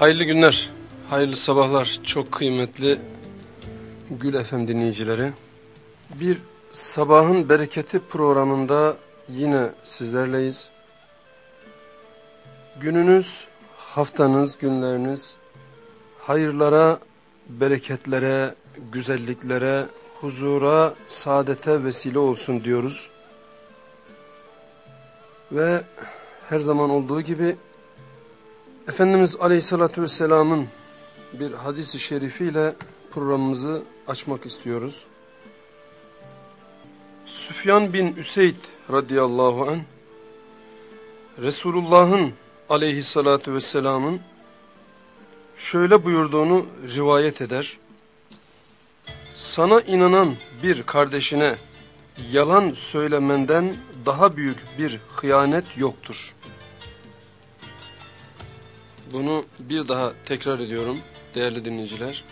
Hayırlı günler, hayırlı sabahlar çok kıymetli Gül FM dinleyicileri. Bir sabahın bereketi programında yine sizlerleyiz. Gününüz, haftanız, günleriniz hayırlara, bereketlere, güzelliklere, huzura, saadete vesile olsun diyoruz. Ve her zaman olduğu gibi Efendimiz Aleyhisselatü Vesselam'ın bir hadisi şerifiyle programımızı açmak istiyoruz. Süfyan bin Üseyd radıyallahu anh Resulullah'ın aleyhissalatü vesselamın şöyle buyurduğunu rivayet eder. Sana inanan bir kardeşine yalan söylemenden daha büyük bir hıyanet yoktur. Bunu bir daha tekrar ediyorum değerli dinleyiciler.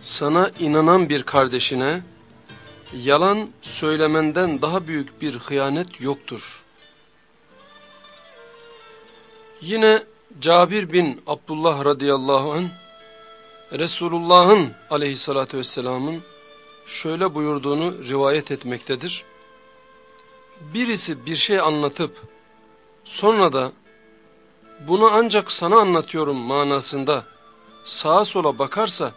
Sana inanan bir kardeşine yalan söylemenden daha büyük bir hıyanet yoktur. Yine Cabir bin Abdullah radıyallahu anh Resulullah'ın aleyhissalatü vesselamın şöyle buyurduğunu rivayet etmektedir. Birisi bir şey anlatıp sonra da bunu ancak sana anlatıyorum manasında sağa sola bakarsa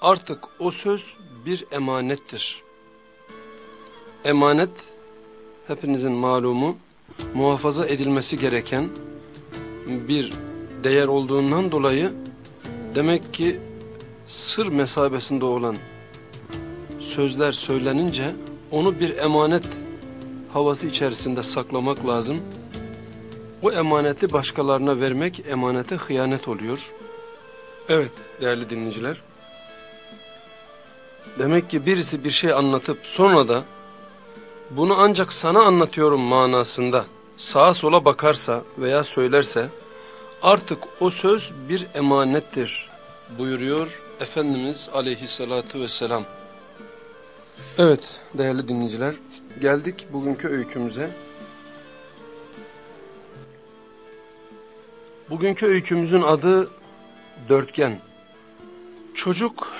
artık o söz bir emanettir. Emanet hepinizin malumu muhafaza edilmesi gereken bir değer olduğundan dolayı demek ki sır mesabesinde olan sözler söylenince onu bir emanet havası içerisinde saklamak lazım. O emaneti başkalarına vermek emanete hıyanet oluyor. Evet değerli dinleyiciler. Demek ki birisi bir şey anlatıp sonra da bunu ancak sana anlatıyorum manasında sağa sola bakarsa veya söylerse artık o söz bir emanettir buyuruyor Efendimiz aleyhissalatu vesselam. Evet değerli dinleyiciler geldik bugünkü öykümüze. Bugünkü öykümüzün adı Dörtgen. Çocuk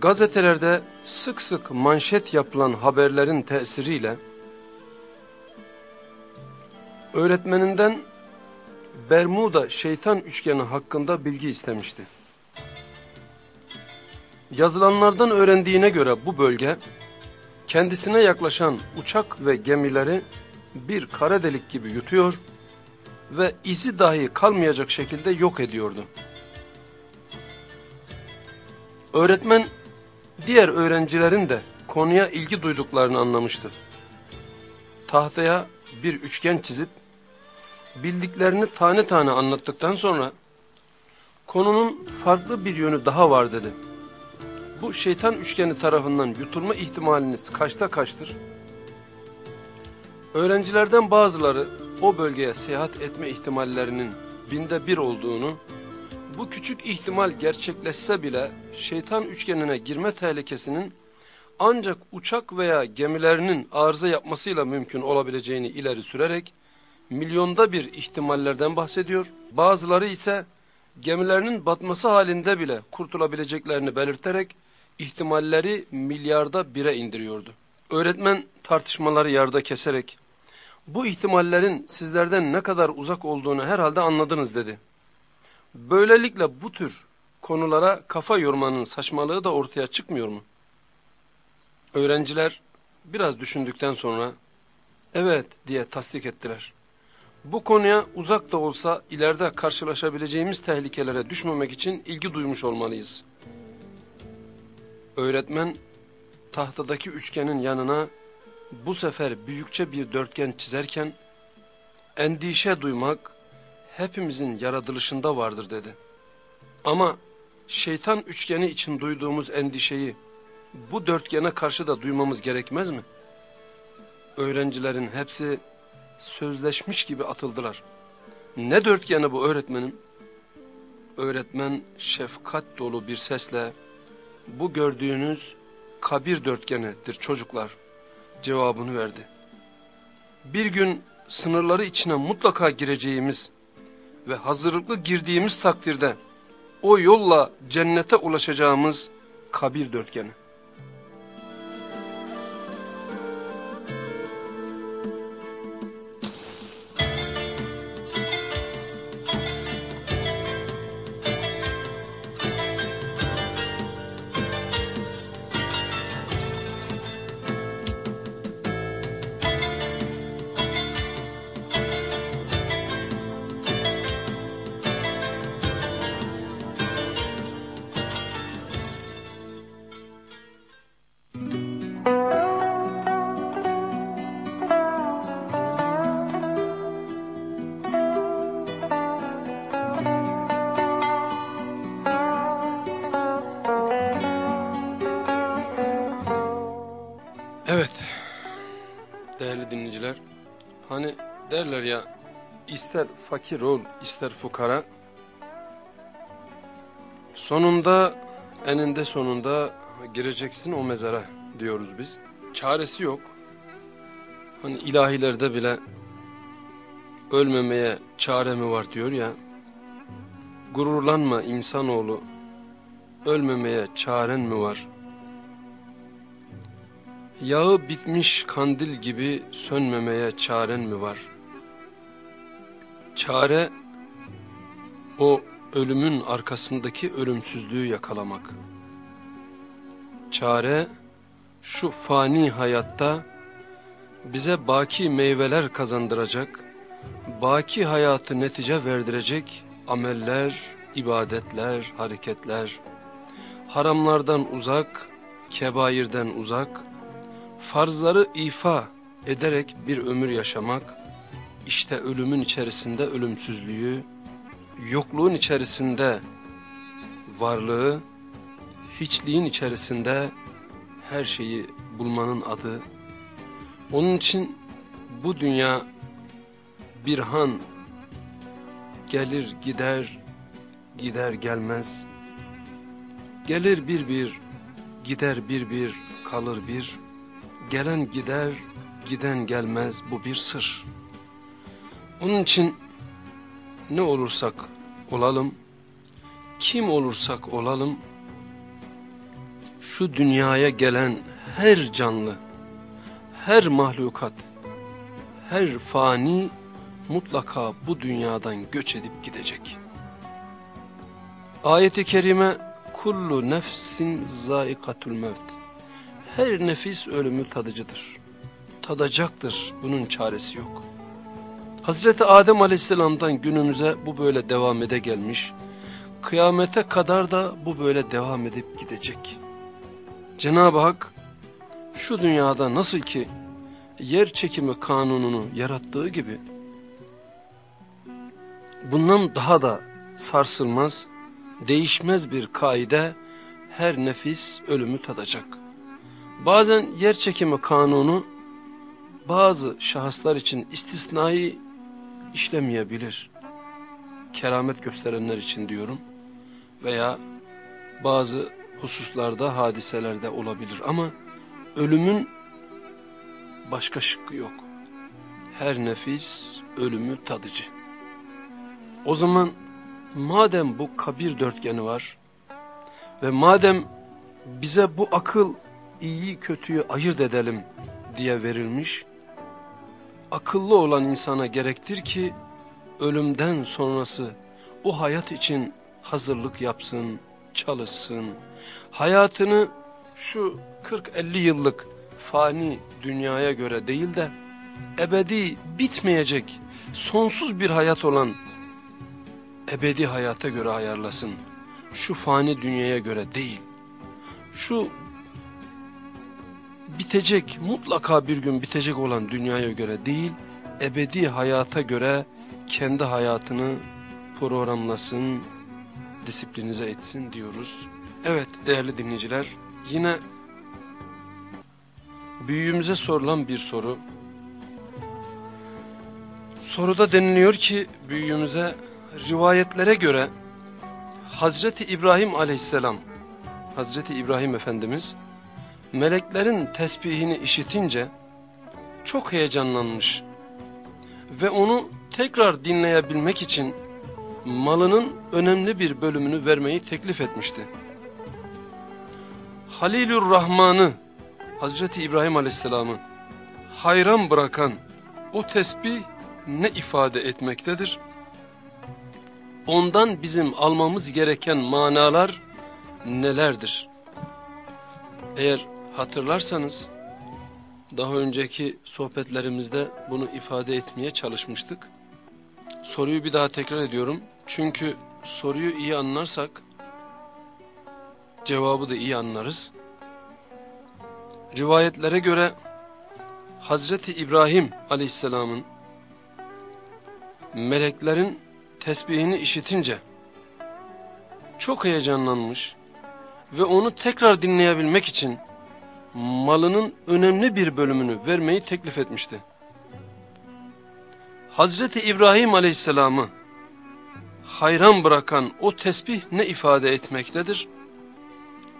gazetelerde sık sık manşet yapılan haberlerin tesiriyle öğretmeninden Bermuda şeytan üçgeni hakkında bilgi istemişti. Yazılanlardan öğrendiğine göre bu bölge kendisine yaklaşan uçak ve gemileri bir kara delik gibi yutuyor ve izi dahi kalmayacak şekilde yok ediyordu. Öğretmen diğer öğrencilerin de konuya ilgi duyduklarını anlamıştı. Tahtaya bir üçgen çizip bildiklerini tane tane anlattıktan sonra konunun farklı bir yönü daha var dedi. Bu şeytan üçgeni tarafından yutulma ihtimaliniz kaçta kaçtır? Öğrencilerden bazıları o bölgeye seyahat etme ihtimallerinin binde bir olduğunu, bu küçük ihtimal gerçekleşse bile şeytan üçgenine girme tehlikesinin ancak uçak veya gemilerinin arıza yapmasıyla mümkün olabileceğini ileri sürerek milyonda bir ihtimallerden bahsediyor. Bazıları ise gemilerinin batması halinde bile kurtulabileceklerini belirterek ihtimalleri milyarda bire indiriyordu. Öğretmen tartışmaları yarda keserek bu ihtimallerin sizlerden ne kadar uzak olduğunu herhalde anladınız dedi. Böylelikle bu tür konulara kafa yormanın saçmalığı da ortaya çıkmıyor mu? Öğrenciler biraz düşündükten sonra evet diye tasdik ettiler. Bu konuya uzak da olsa ileride karşılaşabileceğimiz tehlikelere düşmemek için ilgi duymuş olmalıyız. Öğretmen tahtadaki üçgenin yanına bu sefer büyükçe bir dörtgen çizerken endişe duymak hepimizin yaratılışında vardır dedi. Ama şeytan üçgeni için duyduğumuz endişeyi bu dörtgene karşı da duymamız gerekmez mi? Öğrencilerin hepsi sözleşmiş gibi atıldılar. Ne dörtgeni bu öğretmenim? Öğretmen şefkat dolu bir sesle bu gördüğünüz kabir dörtgenidir çocuklar cevabını verdi. Bir gün sınırları içine mutlaka gireceğimiz ve hazırlıklı girdiğimiz takdirde o yolla cennete ulaşacağımız kabir dörtgeni. Fakir ol, ister fukara, sonunda, eninde sonunda gireceksin o mezara diyoruz biz. Çaresi yok. Hani ilahilerde bile ölmemeye çare mi var diyor ya, gururlanma insanoğlu, ölmemeye çaren mi var? Yağı bitmiş kandil gibi sönmemeye çaren mi var? Çare o ölümün arkasındaki ölümsüzlüğü yakalamak. Çare şu fani hayatta bize baki meyveler kazandıracak, baki hayatı netice verdirecek ameller, ibadetler, hareketler, haramlardan uzak, kebairden uzak, farzları ifa ederek bir ömür yaşamak, işte ölümün içerisinde ölümsüzlüğü, yokluğun içerisinde varlığı, hiçliğin içerisinde her şeyi bulmanın adı. Onun için bu dünya bir han gelir gider, gider gelmez. Gelir bir bir, gider bir bir, kalır bir. Gelen gider, giden gelmez bu bir sır. Onun için ne olursak olalım, kim olursak olalım, şu dünyaya gelen her canlı, her mahlukat, her fani mutlaka bu dünyadan göç edip gidecek. Ayet-i kerime kullu nefsin zaikatul mevt. Her nefis ölümü tadıcıdır. Tadacaktır. Bunun çaresi yok. Hazreti Adem Aleyhisselam'dan günümüze bu böyle devam ede gelmiş. Kıyamete kadar da bu böyle devam edip gidecek. Cenab-ı Hak şu dünyada nasıl ki yer çekimi kanununu yarattığı gibi bundan daha da sarsılmaz, değişmez bir kaide her nefis ölümü tadacak. Bazen yer çekimi kanunu bazı şahıslar için istisnai işlemeyebilir. Keramet gösterenler için diyorum veya bazı hususlarda hadiselerde olabilir ama ölümün başka şıkkı yok. Her nefis ölümü tadıcı. O zaman madem bu kabir dörtgeni var ve madem bize bu akıl iyiyi kötüyü ayırt edelim diye verilmiş, akıllı olan insana gerektir ki ölümden sonrası bu hayat için hazırlık yapsın, çalışsın. Hayatını şu 40-50 yıllık fani dünyaya göre değil de ebedi bitmeyecek sonsuz bir hayat olan ebedi hayata göre ayarlasın. Şu fani dünyaya göre değil. Şu bitecek mutlaka bir gün bitecek olan dünyaya göre değil ebedi hayata göre kendi hayatını programlasın, disiplinize etsin diyoruz. Evet değerli dinleyiciler yine büyüğümüze sorulan bir soru. Soruda deniliyor ki büyüğümüze rivayetlere göre Hazreti İbrahim aleyhisselam, Hazreti İbrahim Efendimiz meleklerin tesbihini işitince çok heyecanlanmış ve onu tekrar dinleyebilmek için malının önemli bir bölümünü vermeyi teklif etmişti. Halilur Rahman'ı Hazreti İbrahim Aleyhisselam'ı hayran bırakan o tesbih ne ifade etmektedir? Ondan bizim almamız gereken manalar nelerdir? Eğer hatırlarsanız daha önceki sohbetlerimizde bunu ifade etmeye çalışmıştık. Soruyu bir daha tekrar ediyorum. Çünkü soruyu iyi anlarsak cevabı da iyi anlarız. Rivayetlere göre Hazreti İbrahim aleyhisselamın meleklerin tesbihini işitince çok heyecanlanmış ve onu tekrar dinleyebilmek için malının önemli bir bölümünü vermeyi teklif etmişti. Hazreti İbrahim aleyhisselamı hayran bırakan o tesbih ne ifade etmektedir?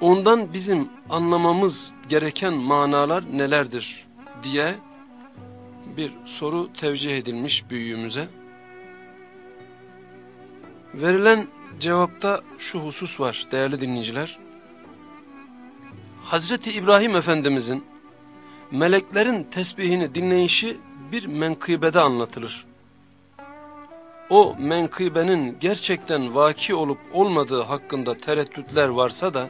Ondan bizim anlamamız gereken manalar nelerdir diye bir soru tevcih edilmiş büyüğümüze. Verilen cevapta şu husus var değerli dinleyiciler. Hazreti İbrahim Efendimizin meleklerin tesbihini dinleyişi bir menkıbede anlatılır. O menkıbenin gerçekten vaki olup olmadığı hakkında tereddütler varsa da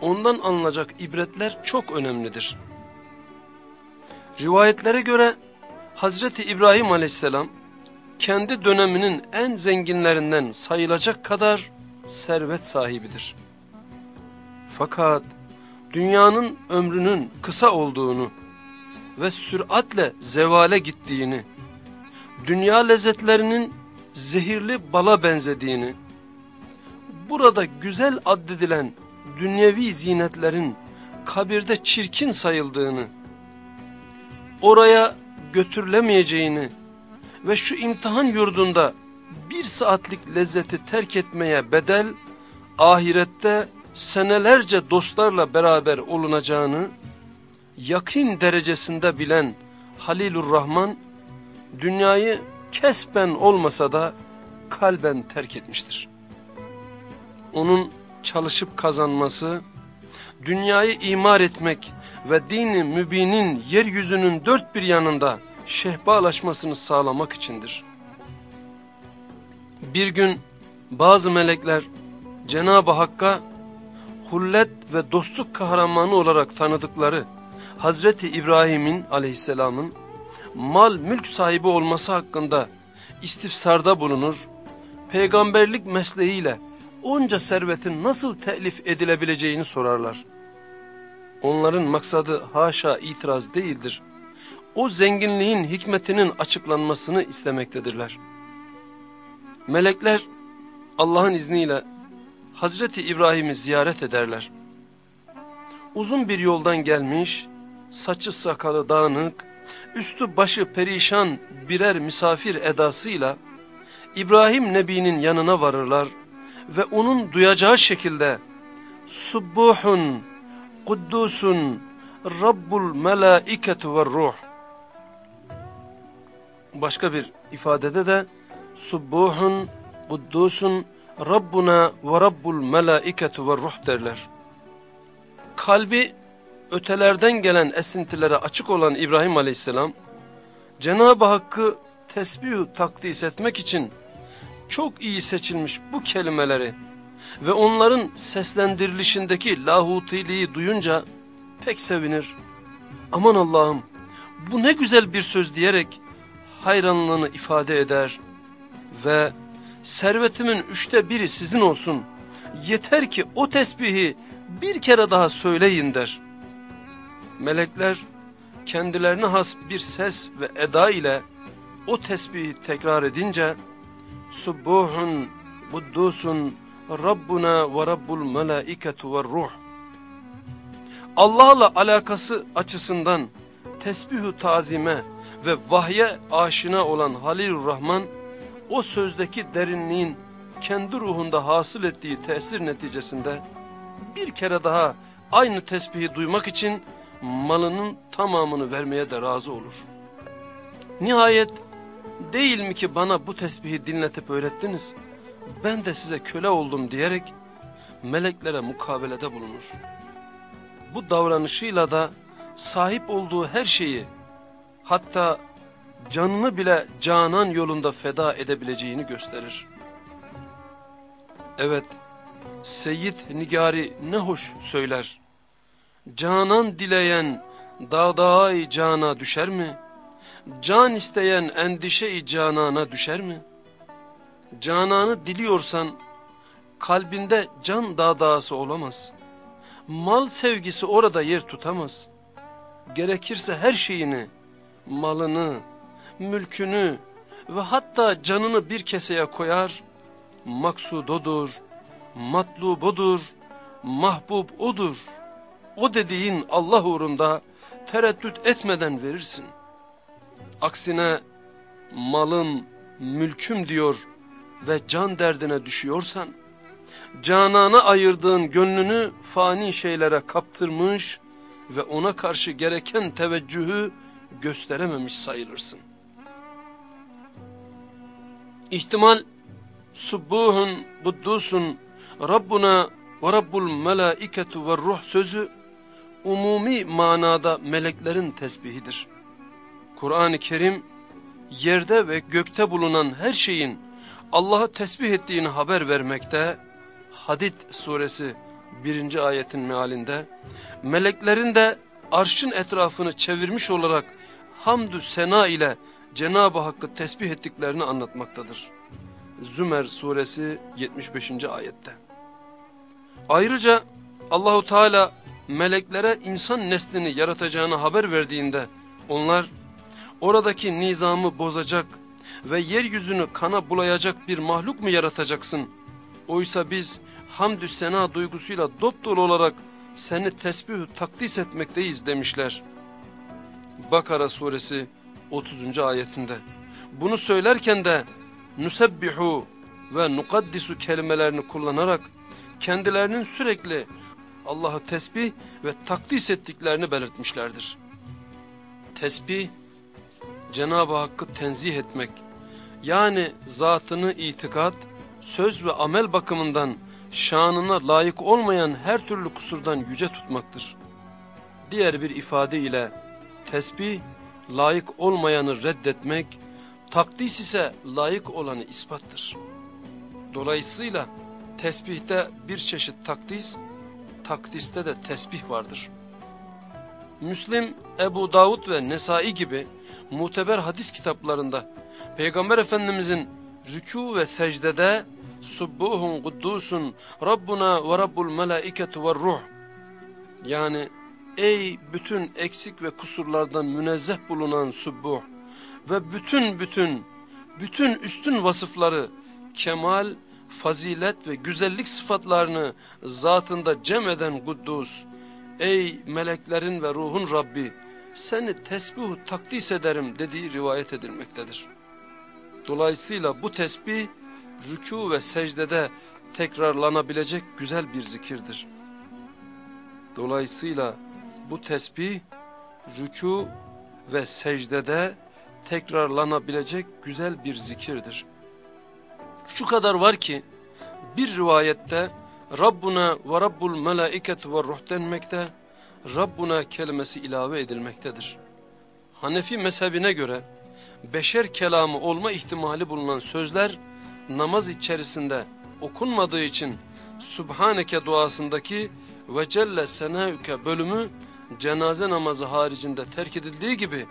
ondan alınacak ibretler çok önemlidir. Rivayetlere göre Hazreti İbrahim aleyhisselam kendi döneminin en zenginlerinden sayılacak kadar servet sahibidir. Fakat dünyanın ömrünün kısa olduğunu ve süratle zevale gittiğini, dünya lezzetlerinin zehirli bala benzediğini, burada güzel addedilen dünyevi zinetlerin kabirde çirkin sayıldığını, oraya götürülemeyeceğini ve şu imtihan yurdunda bir saatlik lezzeti terk etmeye bedel, ahirette senelerce dostlarla beraber olunacağını, yakin derecesinde bilen Halilur Rahman, dünyayı kesben olmasa da kalben terk etmiştir. Onun çalışıp kazanması, dünyayı imar etmek ve dini mübinin yeryüzünün dört bir yanında şehbalaşmasını sağlamak içindir. Bir gün bazı melekler Cenab-ı Hakk'a hullet ve dostluk kahramanı olarak tanıdıkları Hazreti İbrahim'in aleyhisselamın mal mülk sahibi olması hakkında istifsarda bulunur, peygamberlik mesleğiyle onca servetin nasıl telif edilebileceğini sorarlar. Onların maksadı haşa itiraz değildir. O zenginliğin hikmetinin açıklanmasını istemektedirler. Melekler Allah'ın izniyle Hazreti İbrahim'i ziyaret ederler. Uzun bir yoldan gelmiş, saçı sakalı dağınık, üstü başı perişan birer misafir edasıyla İbrahim Nebi'nin yanına varırlar ve onun duyacağı şekilde Subbuhun, Kuddusun, Rabbul Melaiketu ve Ruh. Başka bir ifadede de Subbuhun, Kuddusun, Rabbuna ve Rabbul Melaiketu ve Ruh derler. Kalbi ötelerden gelen esintilere açık olan İbrahim Aleyhisselam, Cenab-ı Hakk'ı tesbih takdis etmek için çok iyi seçilmiş bu kelimeleri ve onların seslendirilişindeki lahutiliği duyunca pek sevinir. Aman Allah'ım bu ne güzel bir söz diyerek hayranlığını ifade eder ve servetimin üçte biri sizin olsun yeter ki o tesbihi bir kere daha söyleyin der. Melekler kendilerine has bir ses ve eda ile o tesbihi tekrar edince Subbuhun, Kuddusun, Rabbuna ve Rabbul Melaiketu ve Ruh Allah'la alakası açısından tesbihu tazime ve vahye aşina olan Halilur Rahman o sözdeki derinliğin kendi ruhunda hasıl ettiği tesir neticesinde bir kere daha aynı tesbihi duymak için malının tamamını vermeye de razı olur. Nihayet değil mi ki bana bu tesbihi dinletip öğrettiniz? ben de size köle oldum diyerek meleklere mukabelede bulunur. Bu davranışıyla da sahip olduğu her şeyi hatta canını bile canan yolunda feda edebileceğini gösterir. Evet, Seyyid Nigari ne hoş söyler. Canan dileyen dağdağay cana düşer mi? Can isteyen endişe-i canana düşer mi? Cananı diliyorsan kalbinde can dağdağısı olamaz. Mal sevgisi orada yer tutamaz. Gerekirse her şeyini, malını, mülkünü ve hatta canını bir keseye koyar, maksud odur, matlub odur, mahbub odur. O dediğin Allah uğrunda tereddüt etmeden verirsin. Aksine malım, mülküm diyor ve can derdine düşüyorsan, canana ayırdığın gönlünü fani şeylere kaptırmış ve ona karşı gereken teveccühü gösterememiş sayılırsın. İhtimal Subbuhun, Kuddusun, Rabbuna ve Rabbul Melaiketu ve Ruh sözü umumi manada meleklerin tesbihidir. Kur'an-ı Kerim yerde ve gökte bulunan her şeyin Allah'ı tesbih ettiğini haber vermekte, Hadid suresi 1. ayetin mealinde, meleklerin de arşın etrafını çevirmiş olarak hamdü sena ile Cenab-ı Hakk'ı tesbih ettiklerini anlatmaktadır. Zümer suresi 75. ayette. Ayrıca Allahu Teala meleklere insan neslini yaratacağını haber verdiğinde onlar oradaki nizamı bozacak ve yeryüzünü kana bulayacak bir mahluk mu yaratacaksın? Oysa biz hamdü sena duygusuyla dop dolu olarak seni tesbih takdis etmekteyiz demişler. Bakara suresi 30. ayetinde. Bunu söylerken de nusebbihu ve nukaddisu kelimelerini kullanarak kendilerinin sürekli Allah'ı tesbih ve takdis ettiklerini belirtmişlerdir. Tesbih, Cenab-ı Hakk'ı tenzih etmek, yani zatını itikat, söz ve amel bakımından şanına layık olmayan her türlü kusurdan yüce tutmaktır. Diğer bir ifade ile tesbih, layık olmayanı reddetmek, takdis ise layık olanı ispattır. Dolayısıyla tesbihte bir çeşit takdis, takdiste de tesbih vardır. Müslim, Ebu Davud ve Nesai gibi muteber hadis kitaplarında Peygamber Efendimizin rükû ve secdede Subbuhun kuddusun Rabbuna ve Rabbul melaiketu ve ruh yani ey bütün eksik ve kusurlardan münezzeh bulunan Subbuh ve bütün bütün bütün üstün vasıfları kemal, fazilet ve güzellik sıfatlarını zatında cem eden Kuddus ey meleklerin ve ruhun Rabbi seni tesbih takdis ederim dediği rivayet edilmektedir. Dolayısıyla bu tesbih rükû ve secdede tekrarlanabilecek güzel bir zikirdir. Dolayısıyla bu tesbih rükû ve secdede tekrarlanabilecek güzel bir zikirdir. Şu kadar var ki bir rivayette Rabbuna ve Rabbul melaiketu ve ruh denmekte, Rabbuna kelimesi ilave edilmektedir. Hanefi mezhebine göre beşer kelamı olma ihtimali bulunan sözler namaz içerisinde okunmadığı için Subhaneke duasındaki ve Celle Senâüke bölümü cenaze namazı haricinde terk edildiği gibi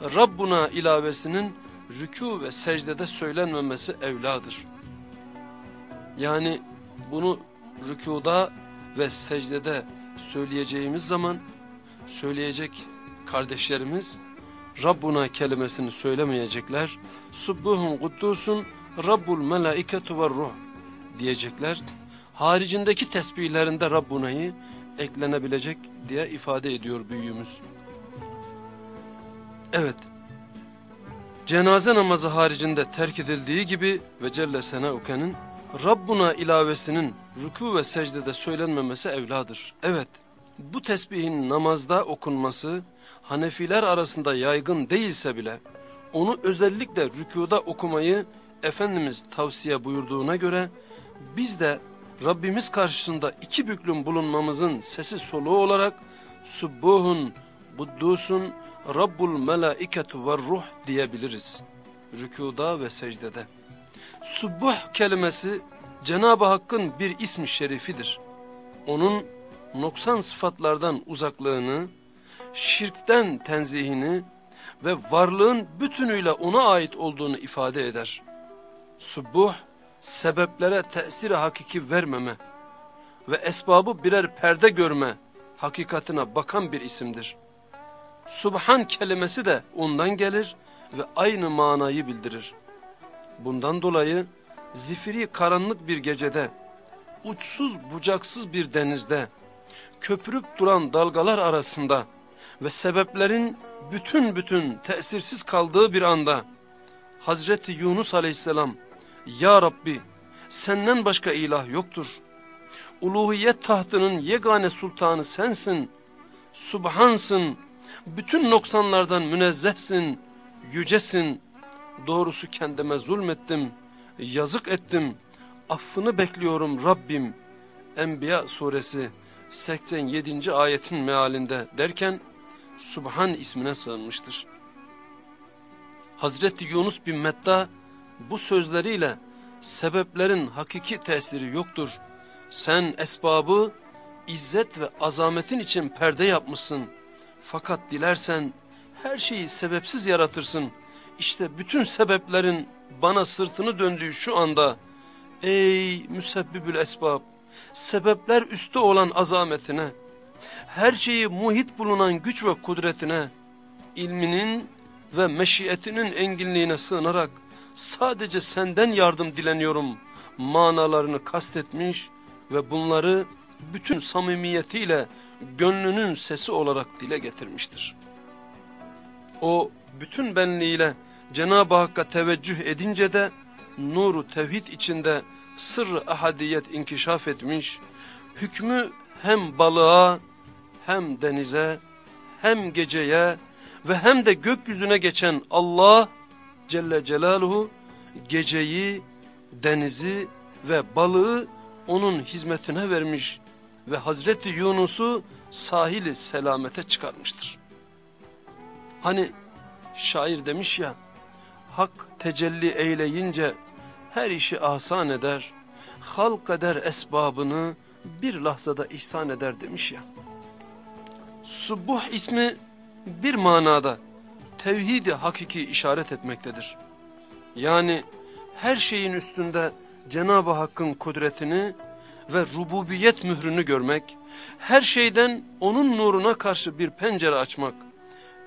Rabbuna ilavesinin rükû ve secdede söylenmemesi evladır. Yani bunu rükuda ve secdede söyleyeceğimiz zaman söyleyecek kardeşlerimiz Rabbuna kelimesini söylemeyecekler. Subbuhun kuddusun Rabbul melaiketu ve ruh diyecekler. Haricindeki tesbihlerinde Rabbuna'yı eklenebilecek diye ifade ediyor büyüğümüz. Evet. Cenaze namazı haricinde terk edildiği gibi ve Celle Senauke'nin Rabbuna ilavesinin rükû ve secdede söylenmemesi evladır. Evet, bu tesbihin namazda okunması Hanefiler arasında yaygın değilse bile onu özellikle rükuda okumayı Efendimiz tavsiye buyurduğuna göre biz de Rabbimiz karşısında iki büklüm bulunmamızın sesi soluğu olarak Subbuhun, Kuddusun, Rabbul Melaiketu ve Ruh diyebiliriz. Rükuda ve secdede. Subbuh kelimesi Cenab-ı Hakk'ın bir ismi şerifidir. Onun noksan sıfatlardan uzaklığını, şirkten tenzihini ve varlığın bütünüyle ona ait olduğunu ifade eder. Subbuh, sebeplere tesiri hakiki vermeme ve esbabı birer perde görme hakikatine bakan bir isimdir. Subhan kelimesi de ondan gelir ve aynı manayı bildirir. Bundan dolayı zifiri karanlık bir gecede, uçsuz bucaksız bir denizde, köpürüp duran dalgalar arasında ve sebeplerin bütün bütün tesirsiz kaldığı bir anda, Hazreti Yunus aleyhisselam, Ya Rabbi senden başka ilah yoktur. Uluhiyet tahtının yegane sultanı sensin, subhansın, bütün noksanlardan münezzehsin, yücesin. Doğrusu kendime zulmettim, yazık ettim, affını bekliyorum Rabbim. Enbiya suresi 87. ayetin mealinde derken Subhan ismine sığınmıştır. Hazreti Yunus bin Metta bu sözleriyle sebeplerin hakiki tesiri yoktur. Sen esbabı izzet ve azametin için perde yapmışsın. Fakat dilersen her şeyi sebepsiz yaratırsın. İşte bütün sebeplerin bana sırtını döndüğü şu anda ey müsebbibül esbab sebepler üstü olan azametine her şeyi muhit bulunan güç ve kudretine ilminin ve meşiyetinin enginliğine sığınarak sadece senden yardım dileniyorum manalarını kastetmiş ve bunları bütün samimiyetiyle gönlünün sesi olarak dile getirmiştir. O bütün benliğiyle Cenab-ı Hakk'a teveccüh edince de nuru tevhid içinde sırrı ahadiyet inkişaf etmiş, hükmü hem balığa hem denize hem geceye ve hem de gökyüzüne geçen Allah Celle Celaluhu geceyi, denizi ve balığı onun hizmetine vermiş ve Hazreti Yunus'u sahili selamete çıkarmıştır. Hani şair demiş ya, hak tecelli eyleyince her işi asan eder, halk eder esbabını bir lahzada ihsan eder demiş ya. Subuh ismi bir manada tevhidi hakiki işaret etmektedir. Yani her şeyin üstünde Cenab-ı Hakk'ın kudretini ve rububiyet mührünü görmek, her şeyden onun nuruna karşı bir pencere açmak,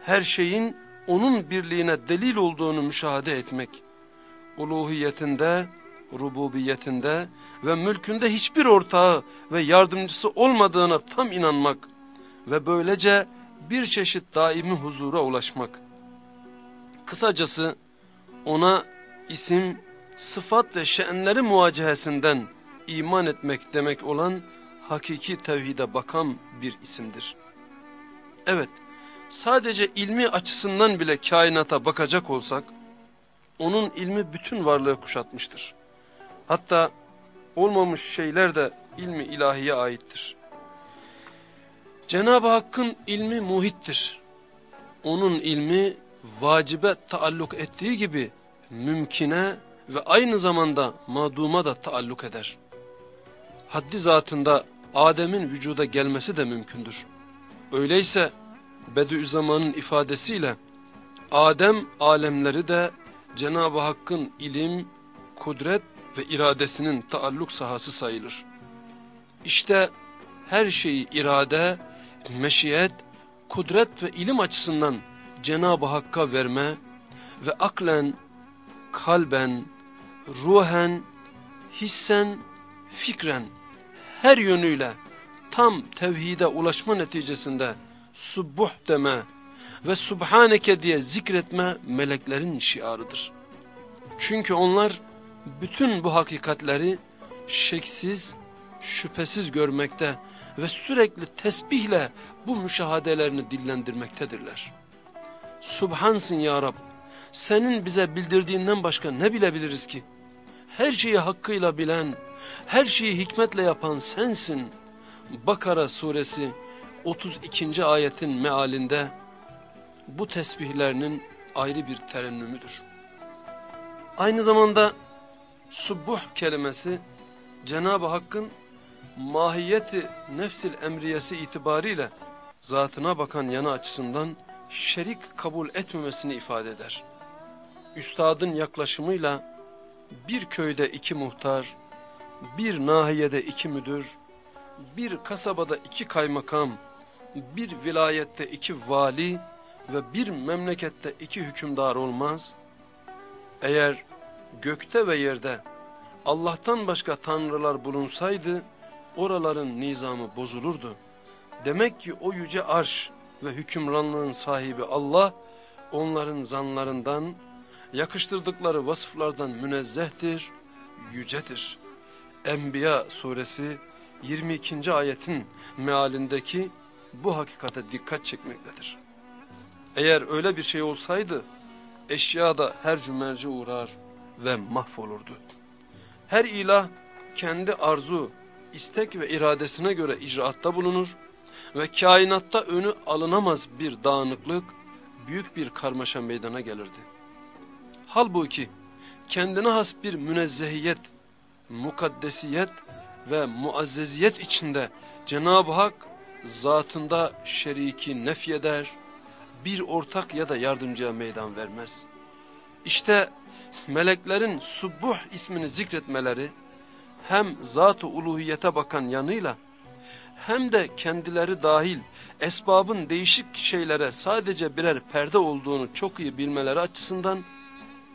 her şeyin onun birliğine delil olduğunu müşahede etmek, uluhiyetinde, rububiyetinde ve mülkünde hiçbir ortağı ve yardımcısı olmadığına tam inanmak ve böylece bir çeşit daimi huzura ulaşmak. Kısacası ona isim, sıfat ve şenleri muacihesinden iman etmek demek olan hakiki tevhide bakan bir isimdir. Evet, sadece ilmi açısından bile kainata bakacak olsak, onun ilmi bütün varlığı kuşatmıştır. Hatta olmamış şeyler de ilmi ilahiye aittir. Cenab-ı Hakk'ın ilmi muhittir. Onun ilmi vacibe taalluk ettiği gibi mümkine ve aynı zamanda maduma da taalluk eder. Haddi zatında Adem'in vücuda gelmesi de mümkündür. Öyleyse Bediüzzaman'ın ifadesiyle Adem alemleri de Cenab-ı Hakk'ın ilim, kudret ve iradesinin taalluk sahası sayılır. İşte her şeyi irade, meşiyet, kudret ve ilim açısından Cenab-ı Hakk'a verme ve aklen, kalben, ruhen, hissen, fikren her yönüyle tam tevhide ulaşma neticesinde subbuh deme ve subhaneke diye zikretme meleklerin şiarıdır. Çünkü onlar bütün bu hakikatleri şeksiz, şüphesiz görmekte ve sürekli tesbihle bu müşahadelerini dillendirmektedirler. Subhansın ya Rab, senin bize bildirdiğinden başka ne bilebiliriz ki? Her şeyi hakkıyla bilen, her şeyi hikmetle yapan sensin. Bakara suresi 32. ayetin mealinde bu tesbihlerinin ayrı bir terennümüdür. Aynı zamanda subuh kelimesi Cenab-ı Hakk'ın mahiyeti nefsil emriyesi itibariyle zatına bakan yanı açısından şerik kabul etmemesini ifade eder. Üstadın yaklaşımıyla bir köyde iki muhtar, bir nahiyede iki müdür, bir kasabada iki kaymakam, bir vilayette iki vali ve bir memlekette iki hükümdar olmaz. Eğer gökte ve yerde Allah'tan başka tanrılar bulunsaydı oraların nizamı bozulurdu. Demek ki o yüce arş ve hükümranlığın sahibi Allah onların zanlarından, yakıştırdıkları vasıflardan münezzehtir, yücedir. Enbiya suresi 22. ayetin mealindeki bu hakikate dikkat çekmektedir. Eğer öyle bir şey olsaydı eşya da her cümerce uğrar ve mahvolurdu. Her ilah kendi arzu, istek ve iradesine göre icraatta bulunur ve kainatta önü alınamaz bir dağınıklık, büyük bir karmaşa meydana gelirdi. Halbuki kendine has bir münezzehiyet, mukaddesiyet ve muazzeziyet içinde Cenab-ı Hak zatında şeriki nefyeder, bir ortak ya da yardımcıya meydan vermez. İşte meleklerin Subbuh ismini zikretmeleri hem zat-ı uluhiyete bakan yanıyla hem de kendileri dahil esbabın değişik şeylere sadece birer perde olduğunu çok iyi bilmeleri açısından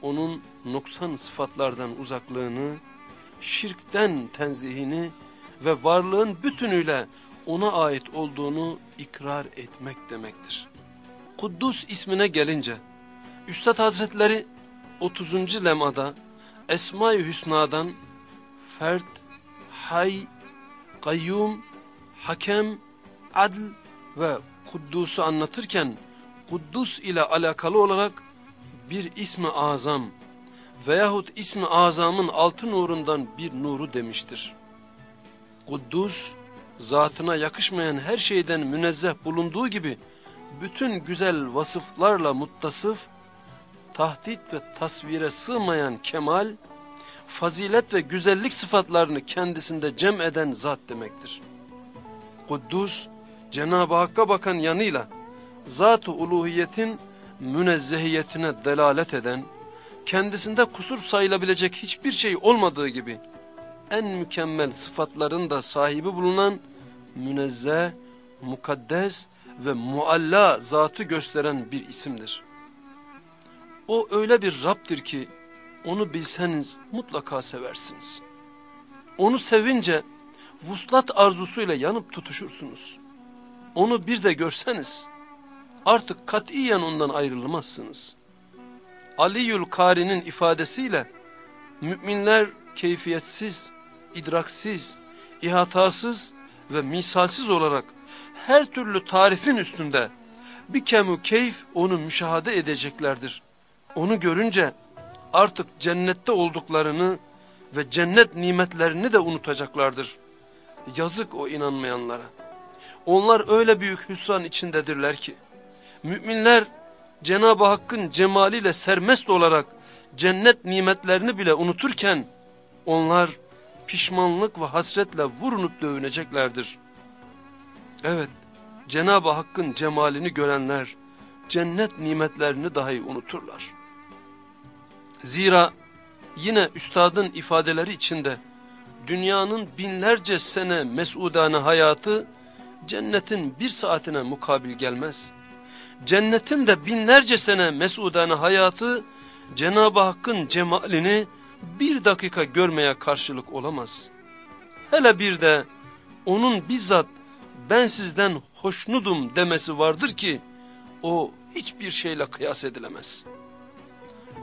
onun noksan sıfatlardan uzaklığını, şirkten tenzihini ve varlığın bütünüyle ona ait olduğunu ikrar etmek demektir. Kuddus ismine gelince, Üstad Hazretleri 30. lemada Esma-i Hüsna'dan fert, hay, kayyum, hakem, adl ve Kuddus'u anlatırken Kuddus ile alakalı olarak bir ismi azam veyahut ismi azamın altı nurundan bir nuru demiştir. Kuddus zatına yakışmayan her şeyden münezzeh bulunduğu gibi bütün güzel vasıflarla muttasıf, tahdit ve tasvire sığmayan kemal, fazilet ve güzellik sıfatlarını kendisinde cem eden zat demektir. Kuddus, Cenab-ı Hakk'a bakan yanıyla, zat-ı uluhiyetin münezzehiyetine delalet eden, kendisinde kusur sayılabilecek hiçbir şey olmadığı gibi, en mükemmel sıfatların da sahibi bulunan, münezzeh, mukaddes ve mualla zatı gösteren bir isimdir. O öyle bir Rab'dir ki onu bilseniz mutlaka seversiniz. Onu sevince vuslat arzusuyla yanıp tutuşursunuz. Onu bir de görseniz artık katiyen ondan ayrılmazsınız. Aliyül Kari'nin ifadesiyle müminler keyfiyetsiz, idraksiz, ihatasız ve misalsiz olarak her türlü tarifin üstünde bir kemu keyif onu müşahede edeceklerdir. Onu görünce artık cennette olduklarını ve cennet nimetlerini de unutacaklardır. Yazık o inanmayanlara. Onlar öyle büyük hüsran içindedirler ki, müminler Cenab-ı Hakk'ın cemaliyle sermest olarak cennet nimetlerini bile unuturken, onlar pişmanlık ve hasretle vurunup dövüneceklerdir. Evet, Cenab-ı Hakk'ın cemalini görenler, cennet nimetlerini dahi unuturlar. Zira yine üstadın ifadeleri içinde, dünyanın binlerce sene mesudane hayatı, cennetin bir saatine mukabil gelmez. Cennetin de binlerce sene mesudane hayatı, Cenab-ı Hakk'ın cemalini bir dakika görmeye karşılık olamaz. Hele bir de onun bizzat ben sizden hoşnudum demesi vardır ki o hiçbir şeyle kıyas edilemez.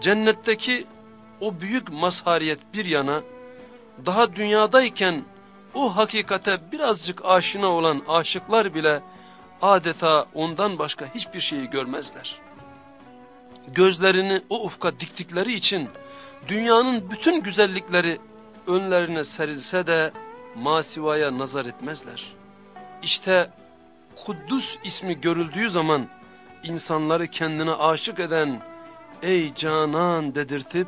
Cennetteki o büyük mazhariyet bir yana daha dünyadayken o hakikate birazcık aşina olan aşıklar bile adeta ondan başka hiçbir şeyi görmezler. gözlerini o ufka diktikleri için dünyanın bütün güzellikleri önlerine serilse de masivaya nazar etmezler. İşte Kuddus ismi görüldüğü zaman insanları kendine aşık eden ey canan dedirtip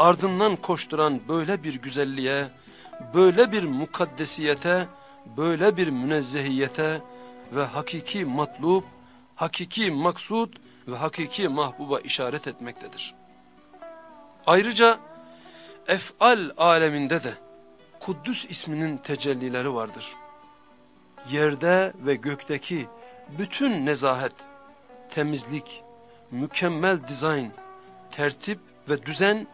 ardından koşturan böyle bir güzelliğe, böyle bir mukaddesiyete, böyle bir münezzehiyete ve hakiki matlub, hakiki maksud ve hakiki mahbuba işaret etmektedir. Ayrıca efal aleminde de Kuddüs isminin tecellileri vardır. Yerde ve gökteki bütün nezahet, temizlik, mükemmel dizayn, tertip ve düzen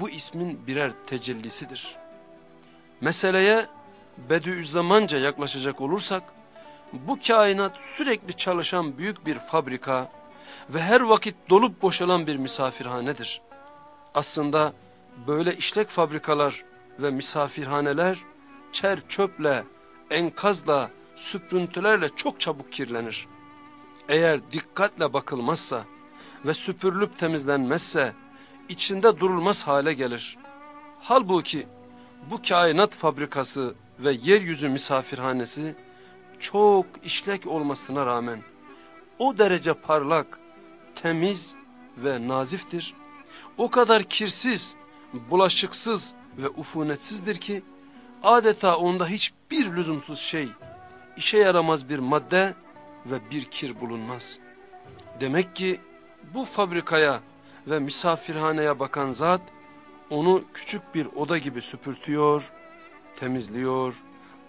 bu ismin birer tecellisidir. Meseleye Bediüzzamanca yaklaşacak olursak, bu kainat sürekli çalışan büyük bir fabrika ve her vakit dolup boşalan bir misafirhanedir. Aslında böyle işlek fabrikalar ve misafirhaneler çer çöple, enkazla, süprüntülerle çok çabuk kirlenir. Eğer dikkatle bakılmazsa ve süpürülüp temizlenmezse içinde durulmaz hale gelir. Halbuki bu kainat fabrikası ve yeryüzü misafirhanesi çok işlek olmasına rağmen o derece parlak, temiz ve naziftir. O kadar kirsiz, bulaşıksız ve ufunetsizdir ki adeta onda hiçbir lüzumsuz şey, işe yaramaz bir madde ve bir kir bulunmaz. Demek ki bu fabrikaya ve misafirhaneye bakan zat onu küçük bir oda gibi süpürtüyor, temizliyor,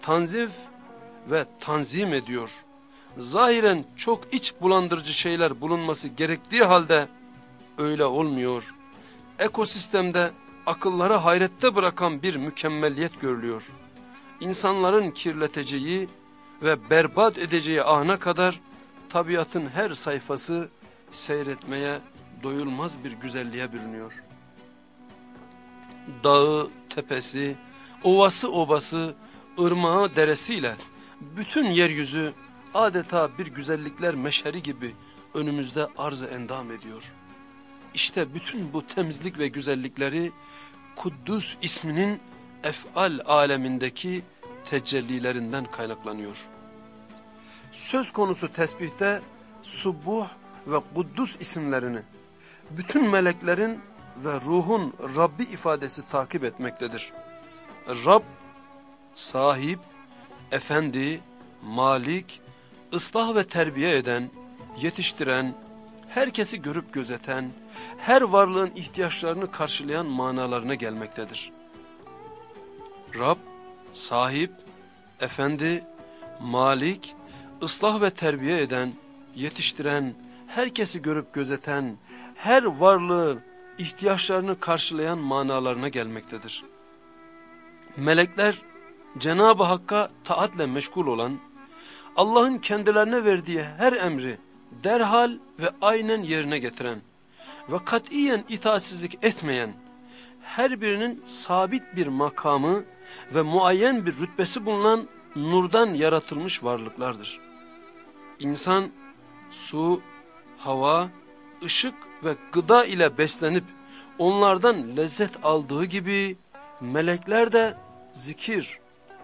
tanzif ve tanzim ediyor. Zahiren çok iç bulandırıcı şeyler bulunması gerektiği halde öyle olmuyor. Ekosistemde akılları hayrette bırakan bir mükemmelliyet görülüyor. İnsanların kirleteceği ve berbat edeceği ana kadar tabiatın her sayfası seyretmeye doyulmaz bir güzelliğe bürünüyor. Dağı, tepesi, ovası obası, ırmağı deresiyle bütün yeryüzü adeta bir güzellikler meşeri gibi önümüzde arz-ı endam ediyor. İşte bütün bu temizlik ve güzellikleri Kuddus isminin efal alemindeki tecellilerinden kaynaklanıyor. Söz konusu tesbihte Subuh ve Kuddus isimlerini bütün meleklerin ve ruhun Rabbi ifadesi takip etmektedir. Rab, sahip, efendi, malik, ıslah ve terbiye eden, yetiştiren, herkesi görüp gözeten, her varlığın ihtiyaçlarını karşılayan manalarına gelmektedir. Rab, sahip, efendi, malik, ıslah ve terbiye eden, yetiştiren, herkesi görüp gözeten, her varlığın ihtiyaçlarını karşılayan manalarına gelmektedir. Melekler Cenab-ı Hakk'a taatle meşgul olan, Allah'ın kendilerine verdiği her emri derhal ve aynen yerine getiren ve katiyen itaatsizlik etmeyen, her birinin sabit bir makamı ve muayyen bir rütbesi bulunan nurdan yaratılmış varlıklardır. İnsan su, hava, ışık ve gıda ile beslenip onlardan lezzet aldığı gibi melekler de zikir,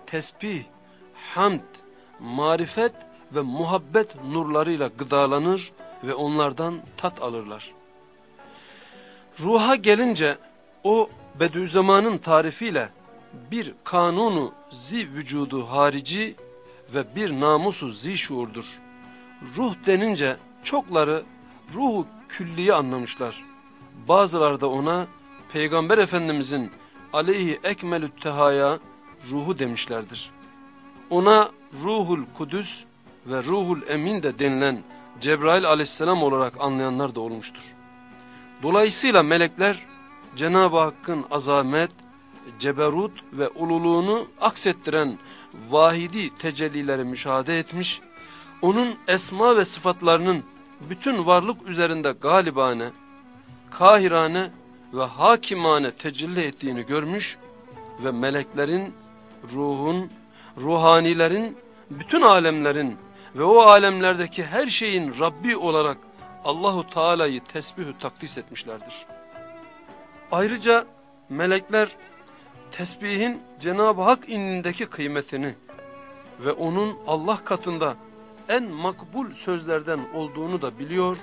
tesbih, hamd, marifet ve muhabbet nurlarıyla gıdalanır ve onlardan tat alırlar. Ruha gelince o Bediüzzaman'ın tarifiyle bir kanunu zi vücudu harici ve bir namusu zi şuurdur. Ruh denince çokları ruhu külliyi anlamışlar. Bazıları da ona Peygamber Efendimizin aleyhi ekmelü tehaya ruhu demişlerdir. Ona ruhul kudüs ve ruhul emin de denilen Cebrail aleyhisselam olarak anlayanlar da olmuştur. Dolayısıyla melekler Cenab-ı Hakk'ın azamet, ceberut ve ululuğunu aksettiren vahidi tecellileri müşahede etmiş, onun esma ve sıfatlarının bütün varlık üzerinde galibane, kahirane ve hakimane tecelli ettiğini görmüş ve meleklerin, ruhun, ruhanilerin, bütün alemlerin ve o alemlerdeki her şeyin Rabbi olarak Allahu Teala'yı tesbihü takdis etmişlerdir. Ayrıca melekler tesbihin Cenab-ı Hak indindeki kıymetini ve onun Allah katında en makbul sözlerden olduğunu da biliyor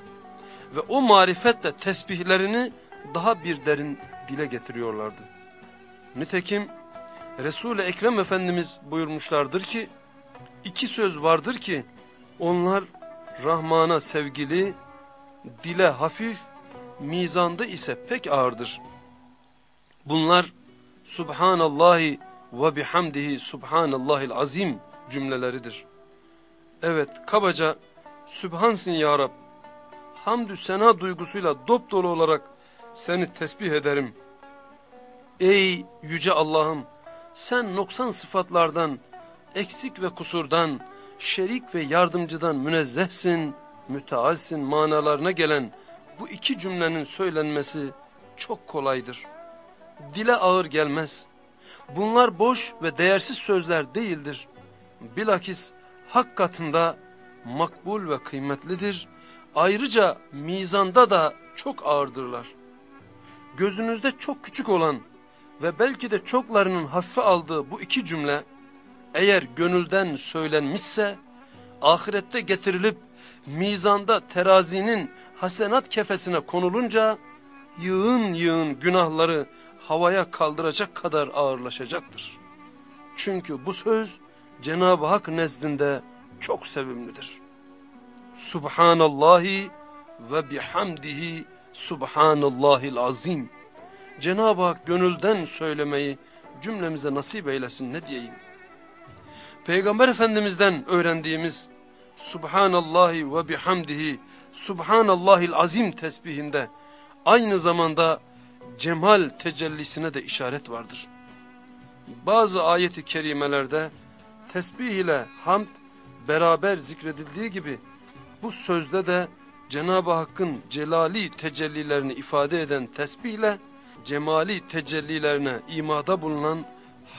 ve o marifetle tesbihlerini daha bir derin dile getiriyorlardı. Nitekim Resul-i Ekrem Efendimiz buyurmuşlardır ki, iki söz vardır ki onlar Rahman'a sevgili, dile hafif, mizanda ise pek ağırdır. Bunlar Subhanallahi ve bihamdihi Subhanallahil azim cümleleridir. Evet kabaca Sübhansın ya Rab, hamdü sena duygusuyla dop dolu olarak seni tesbih ederim. Ey yüce Allah'ım sen noksan sıfatlardan, eksik ve kusurdan, şerik ve yardımcıdan münezzehsin, mütealsin manalarına gelen bu iki cümlenin söylenmesi çok kolaydır. Dile ağır gelmez. Bunlar boş ve değersiz sözler değildir. Bilakis hak katında makbul ve kıymetlidir. Ayrıca mizanda da çok ağırdırlar. Gözünüzde çok küçük olan ve belki de çoklarının hafife aldığı bu iki cümle eğer gönülden söylenmişse ahirette getirilip mizanda terazinin hasenat kefesine konulunca yığın yığın günahları havaya kaldıracak kadar ağırlaşacaktır. Çünkü bu söz Cenab-ı Hak nezdinde çok sevimlidir. Subhanallahi ve bihamdihi subhanallahil azim. Cenab-ı Hak gönülden söylemeyi cümlemize nasip eylesin ne diyeyim. Peygamber Efendimiz'den öğrendiğimiz Subhanallahi ve bihamdihi Subhanallahil azim tesbihinde aynı zamanda cemal tecellisine de işaret vardır. Bazı ayeti kerimelerde tesbih ile hamd beraber zikredildiği gibi bu sözde de Cenab-ı Hakk'ın celali tecellilerini ifade eden tesbih ile cemali tecellilerine imada bulunan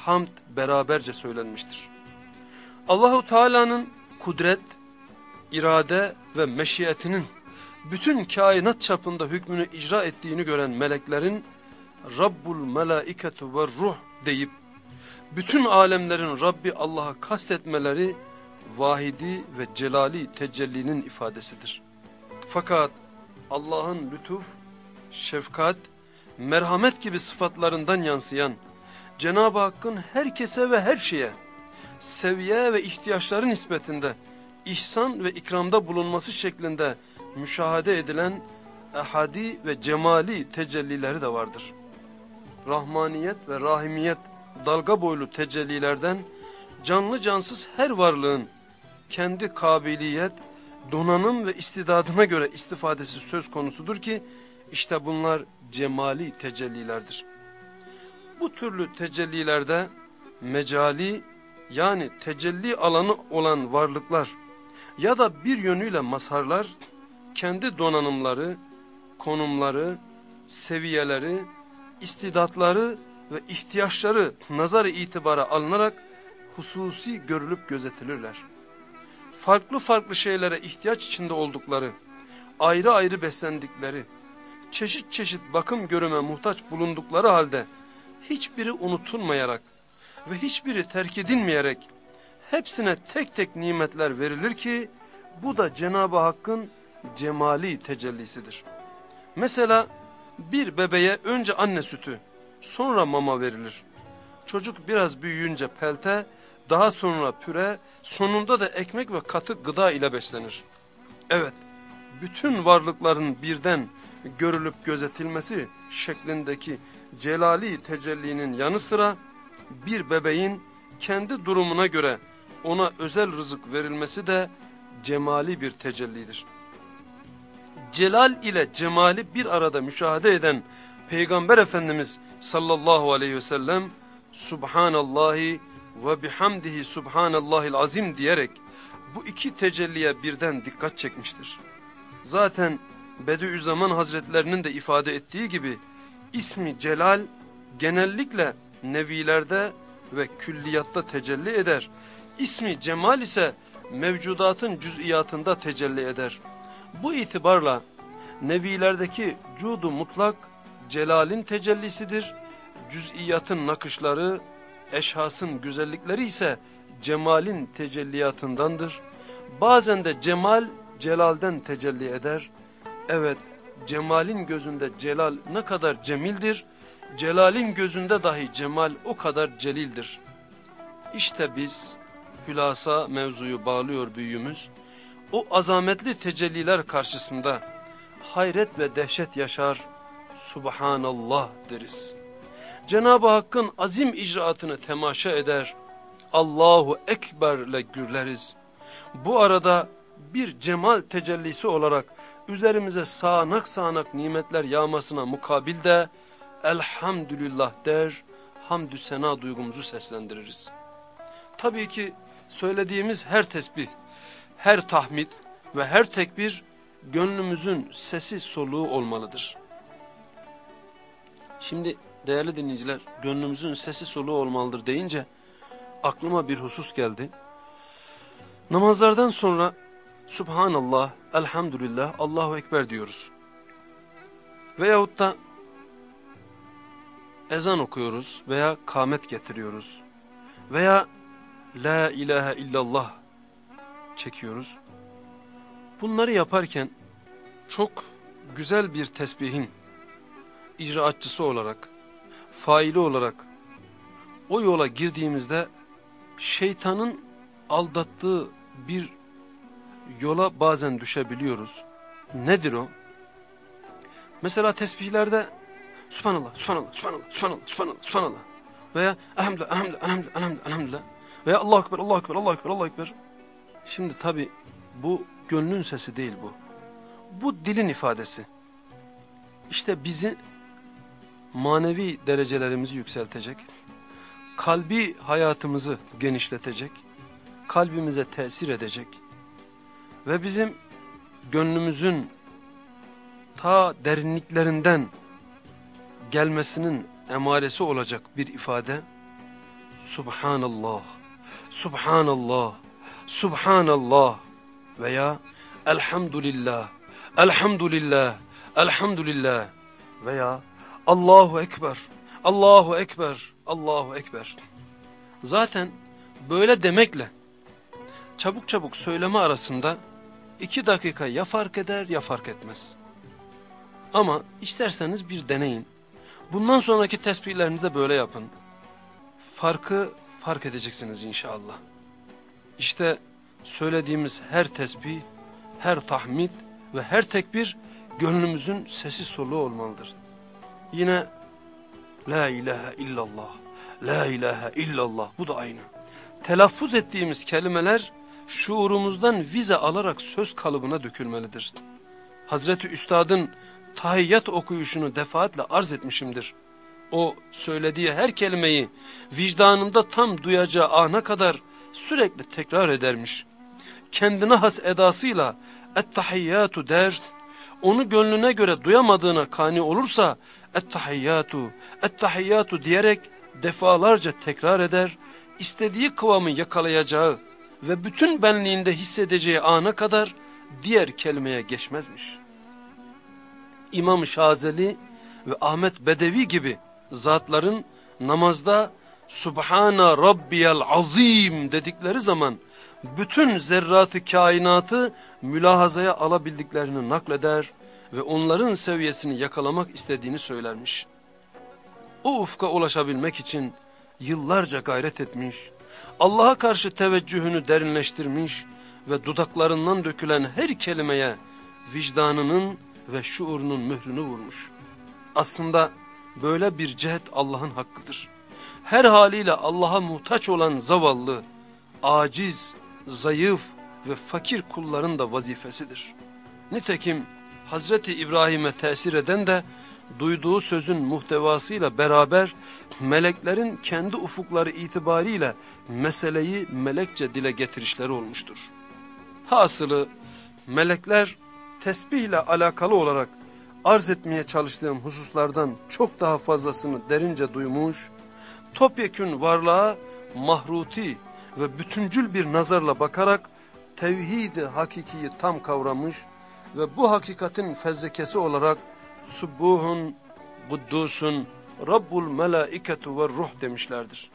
hamd beraberce söylenmiştir. Allahu Teala'nın kudret, irade ve meşiyetinin bütün kainat çapında hükmünü icra ettiğini gören meleklerin Rabbul melaiketu ve ruh deyip bütün alemlerin Rabbi Allah'a kastetmeleri vahidi ve celali tecellinin ifadesidir. Fakat Allah'ın lütuf, şefkat, merhamet gibi sıfatlarından yansıyan Cenab-ı Hakk'ın herkese ve her şeye seviye ve ihtiyaçları nispetinde ihsan ve ikramda bulunması şeklinde müşahede edilen ehadi ve cemali tecellileri de vardır. Rahmaniyet ve rahimiyet dalga boylu tecellilerden canlı cansız her varlığın kendi kabiliyet, donanım ve istidadına göre istifadesi söz konusudur ki işte bunlar cemali tecellilerdir. Bu türlü tecellilerde mecali yani tecelli alanı olan varlıklar ya da bir yönüyle mazharlar kendi donanımları, konumları, seviyeleri, istidatları ve ihtiyaçları nazar itibara alınarak hususi görülüp gözetilirler. Farklı farklı şeylere ihtiyaç içinde oldukları, ayrı ayrı beslendikleri, çeşit çeşit bakım görüme muhtaç bulundukları halde hiçbiri unutulmayarak ve hiçbiri terk edilmeyerek hepsine tek tek nimetler verilir ki bu da Cenab-ı Hakk'ın cemali tecellisidir. Mesela bir bebeğe önce anne sütü sonra mama verilir. Çocuk biraz büyüyünce pelte daha sonra püre sonunda da ekmek ve katı gıda ile beslenir. Evet bütün varlıkların birden görülüp gözetilmesi şeklindeki celali tecellinin yanı sıra bir bebeğin kendi durumuna göre ona özel rızık verilmesi de cemali bir tecellidir. Celal ile cemali bir arada müşahede eden Peygamber Efendimiz sallallahu aleyhi ve sellem Subhanallahi ve bihamdihi Subhanallahil azim diyerek bu iki tecelliye birden dikkat çekmiştir. Zaten Bediüzzaman Hazretlerinin de ifade ettiği gibi ismi Celal genellikle nevilerde ve külliyatta tecelli eder. İsmi Cemal ise mevcudatın cüz'iyatında tecelli eder. Bu itibarla nevilerdeki cudu mutlak celalin tecellisidir. Cüz'iyatın nakışları, eşhasın güzellikleri ise cemalin tecelliyatındandır. Bazen de cemal celalden tecelli eder. Evet, cemalin gözünde celal ne kadar cemildir, celalin gözünde dahi cemal o kadar celildir. İşte biz, hülasa mevzuyu bağlıyor büyüğümüz, o azametli tecelliler karşısında hayret ve dehşet yaşar, Subhanallah deriz. Cenab-ı Hakk'ın azim icraatını temaşa eder, Allahu Ekber'le gürleriz. Bu arada bir cemal tecellisi olarak üzerimize sağanak sağanak nimetler yağmasına mukabil de elhamdülillah der, hamdü sena duygumuzu seslendiririz. Tabii ki söylediğimiz her tesbih, her tahmid ve her tekbir gönlümüzün sesi soluğu olmalıdır. Şimdi değerli dinleyiciler gönlümüzün sesi soluğu olmalıdır deyince aklıma bir husus geldi. Namazlardan sonra Subhanallah, Elhamdülillah, Allahu Ekber diyoruz. Veyahut da ezan okuyoruz veya kamet getiriyoruz. Veya La ilahe illallah çekiyoruz. Bunları yaparken çok güzel bir tesbihin icraatçısı olarak, faili olarak o yola girdiğimizde şeytanın aldattığı bir yola bazen düşebiliyoruz. Nedir o? Mesela tesbihlerde Subhanallah, Subhanallah, Subhanallah, Subhanallah, Subhanallah, Subhanallah veya Elhamdülillah, Elhamdülillah, Elhamdülillah, Elhamdülillah, Elhamdülillah veya Allahu Ekber, Allahu Ekber, Allahu Ekber, Allahu Ekber. Şimdi tabi bu gönlün sesi değil bu. Bu dilin ifadesi. İşte bizi manevi derecelerimizi yükseltecek, kalbi hayatımızı genişletecek, kalbimize tesir edecek ve bizim gönlümüzün ta derinliklerinden gelmesinin emaresi olacak bir ifade Subhanallah, Subhanallah, Subhanallah veya Elhamdülillah, Elhamdülillah, Elhamdülillah veya Allahu Ekber, Allahu Ekber, Allahu Ekber. Zaten böyle demekle çabuk çabuk söyleme arasında iki dakika ya fark eder ya fark etmez. Ama isterseniz bir deneyin. Bundan sonraki tesbihlerinize böyle yapın. Farkı fark edeceksiniz inşallah. İşte söylediğimiz her tesbih, her tahmid ve her tekbir gönlümüzün sesi soluğu olmalıdır. Yine La ilahe illallah, La ilahe illallah bu da aynı. Telaffuz ettiğimiz kelimeler şuurumuzdan vize alarak söz kalıbına dökülmelidir. Hazreti Üstad'ın tahiyyat okuyuşunu defaatle arz etmişimdir. O söylediği her kelimeyi vicdanında tam duyacağı ana kadar sürekli tekrar edermiş. Kendine has edasıyla ettahiyyatu der, onu gönlüne göre duyamadığına kani olursa ettahiyyatu, ettahiyyatu diyerek defalarca tekrar eder, istediği kıvamı yakalayacağı ve bütün benliğinde hissedeceği ana kadar diğer kelimeye geçmezmiş. İmam Şazeli ve Ahmet Bedevi gibi zatların namazda Subhana Rabbiyal Azim dedikleri zaman bütün zerratı kainatı mülahazaya alabildiklerini nakleder ve onların seviyesini yakalamak istediğini söylermiş. O ufka ulaşabilmek için yıllarca gayret etmiş, Allah'a karşı teveccühünü derinleştirmiş ve dudaklarından dökülen her kelimeye vicdanının ve şuurunun mührünü vurmuş. Aslında böyle bir cehd Allah'ın hakkıdır. Her haliyle Allah'a muhtaç olan zavallı, aciz, zayıf ve fakir kulların da vazifesidir. Nitekim Hazreti İbrahim'e tesir eden de duyduğu sözün muhtevasıyla beraber meleklerin kendi ufukları itibariyle meseleyi melekçe dile getirişleri olmuştur. Hasılı melekler tesbihle alakalı olarak arz etmeye çalıştığım hususlardan çok daha fazlasını derince duymuş, topyekün varlığa mahruti ve bütüncül bir nazarla bakarak tevhid-i hakikiyi tam kavramış ve bu hakikatin fezlekesi olarak Subbuhun, Kuddusun, Rabbul Melaiketu ve Ruh demişlerdir.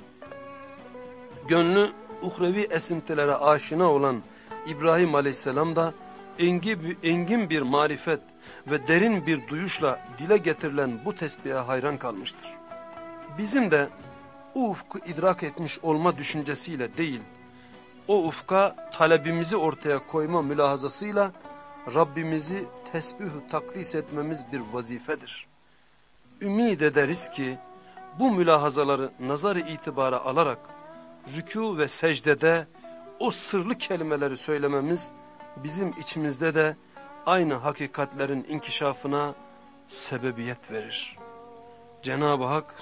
Gönlü uhrevi esintilere aşina olan İbrahim Aleyhisselam da engin, bir marifet ve derin bir duyuşla dile getirilen bu tesbihe hayran kalmıştır. Bizim de o ufku idrak etmiş olma düşüncesiyle değil, o ufka talebimizi ortaya koyma mülahazasıyla Rabbimizi tesbih takdis etmemiz bir vazifedir. Ümid ederiz ki bu mülahazaları nazar itibara alarak rükû ve secdede o sırlı kelimeleri söylememiz bizim içimizde de aynı hakikatlerin inkişafına sebebiyet verir. Cenab-ı Hak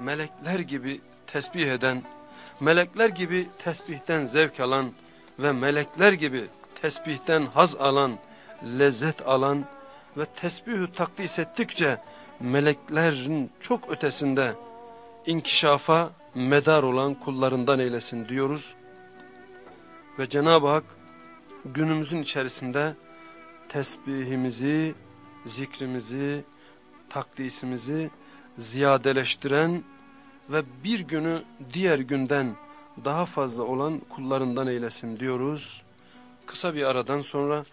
melekler gibi tesbih eden, melekler gibi tesbihten zevk alan ve melekler gibi tesbihten haz alan, lezzet alan ve tesbihü takdis ettikçe meleklerin çok ötesinde inkişafa medar olan kullarından eylesin diyoruz. Ve Cenab-ı Hak günümüzün içerisinde tesbihimizi, zikrimizi, takdisimizi ziyadeleştiren ve bir günü diğer günden daha fazla olan kullarından eylesin diyoruz. Kısa bir aradan sonra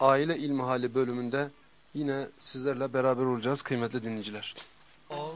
aile ilmihali bölümünde yine sizlerle beraber olacağız kıymetli dinleyiciler. Allahu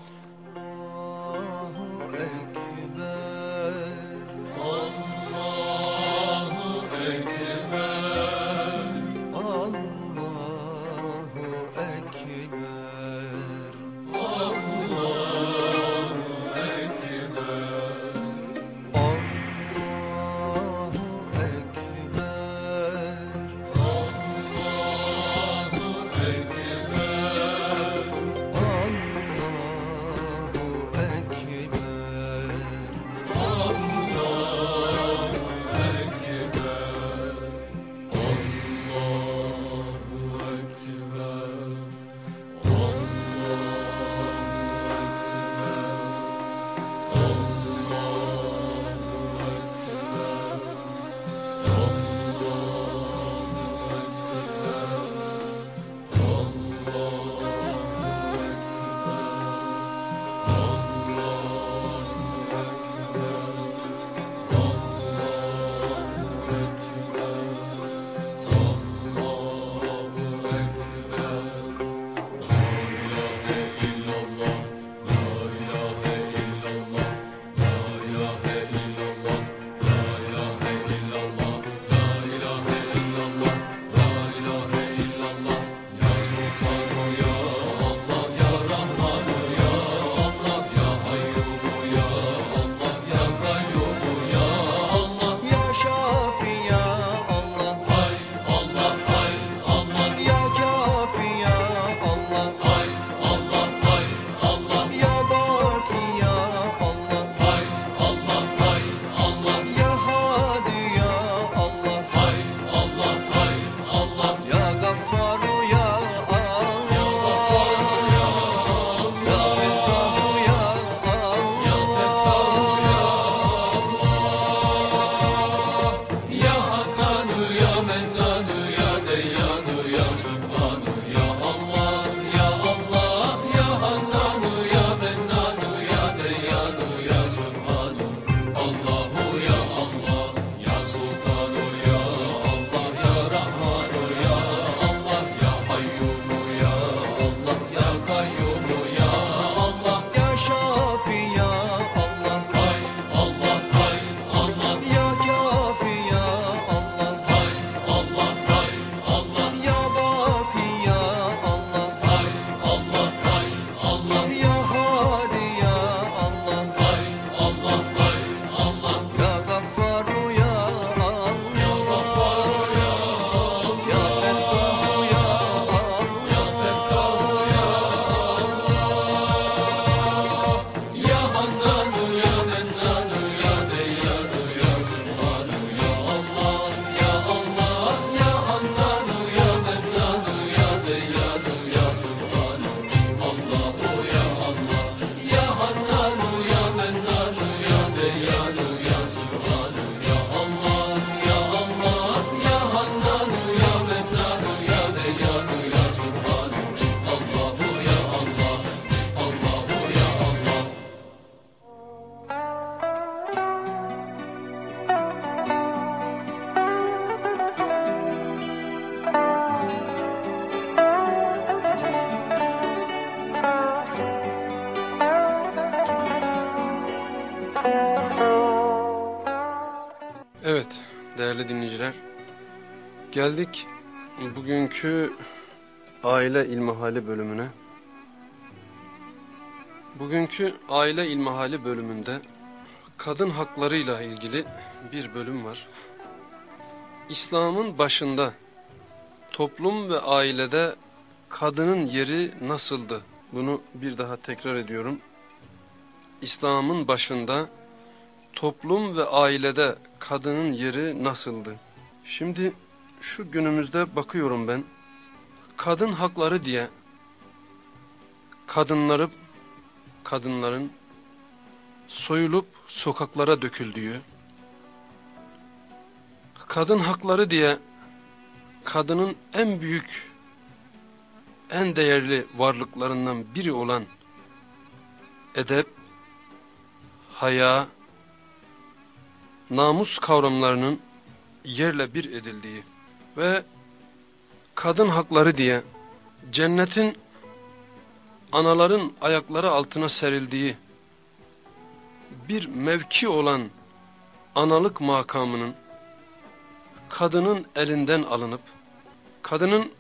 Geldik bugünkü aile ilmihali bölümüne. Bugünkü aile ilmihali bölümünde kadın haklarıyla ilgili bir bölüm var. İslam'ın başında toplum ve ailede kadının yeri nasıldı? Bunu bir daha tekrar ediyorum. İslam'ın başında toplum ve ailede kadının yeri nasıldı? Şimdi şu günümüzde bakıyorum ben, kadın hakları diye kadınları, kadınların soyulup sokaklara döküldüğü, kadın hakları diye kadının en büyük, en değerli varlıklarından biri olan edep, haya, namus kavramlarının yerle bir edildiği ve kadın hakları diye cennetin anaların ayakları altına serildiği bir mevki olan analık makamının kadının elinden alınıp kadının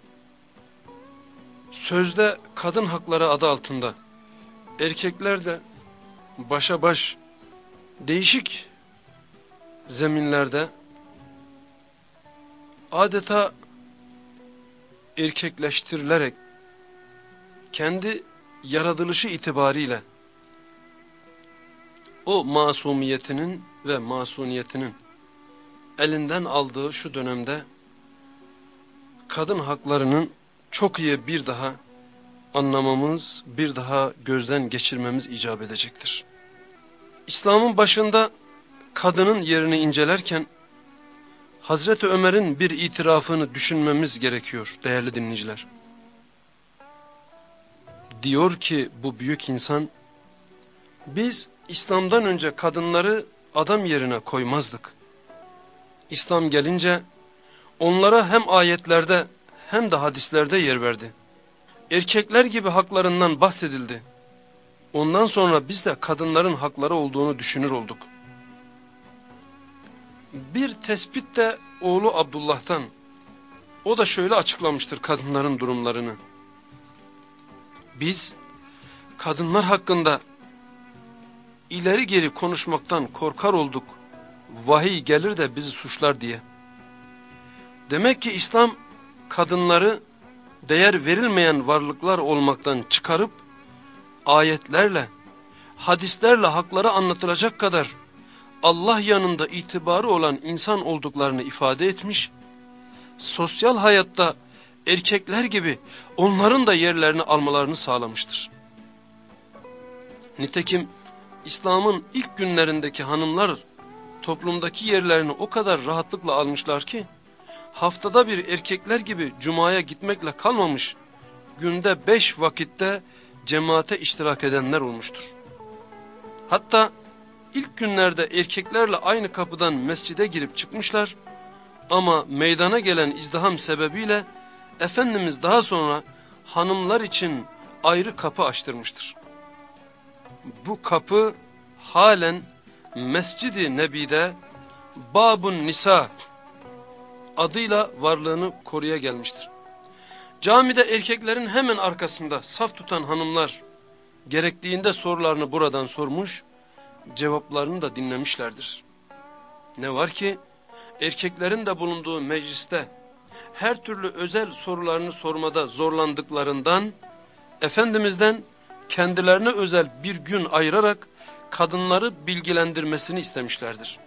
sözde kadın hakları adı altında erkekler de başa baş değişik zeminlerde adeta erkekleştirilerek kendi yaratılışı itibariyle o masumiyetinin ve masuniyetinin elinden aldığı şu dönemde kadın haklarının çok iyi bir daha anlamamız, bir daha gözden geçirmemiz icap edecektir. İslam'ın başında kadının yerini incelerken Hazreti Ömer'in bir itirafını düşünmemiz gerekiyor değerli dinleyiciler. Diyor ki bu büyük insan, biz İslam'dan önce kadınları adam yerine koymazdık. İslam gelince onlara hem ayetlerde hem de hadislerde yer verdi. Erkekler gibi haklarından bahsedildi. Ondan sonra biz de kadınların hakları olduğunu düşünür olduk. Bir tespit de oğlu Abdullah'tan. O da şöyle açıklamıştır kadınların durumlarını. Biz kadınlar hakkında ileri geri konuşmaktan korkar olduk. Vahiy gelir de bizi suçlar diye. Demek ki İslam kadınları değer verilmeyen varlıklar olmaktan çıkarıp ayetlerle, hadislerle hakları anlatılacak kadar Allah yanında itibarı olan insan olduklarını ifade etmiş, sosyal hayatta erkekler gibi onların da yerlerini almalarını sağlamıştır. Nitekim İslam'ın ilk günlerindeki hanımlar toplumdaki yerlerini o kadar rahatlıkla almışlar ki, haftada bir erkekler gibi cumaya gitmekle kalmamış, günde beş vakitte cemaate iştirak edenler olmuştur. Hatta ilk günlerde erkeklerle aynı kapıdan mescide girip çıkmışlar ama meydana gelen izdiham sebebiyle Efendimiz daha sonra hanımlar için ayrı kapı açtırmıştır. Bu kapı halen Mescid-i Nebi'de Babun Nisa adıyla varlığını koruya gelmiştir. Camide erkeklerin hemen arkasında saf tutan hanımlar gerektiğinde sorularını buradan sormuş, cevaplarını da dinlemişlerdir. Ne var ki erkeklerin de bulunduğu mecliste her türlü özel sorularını sormada zorlandıklarından Efendimiz'den kendilerine özel bir gün ayırarak kadınları bilgilendirmesini istemişlerdir.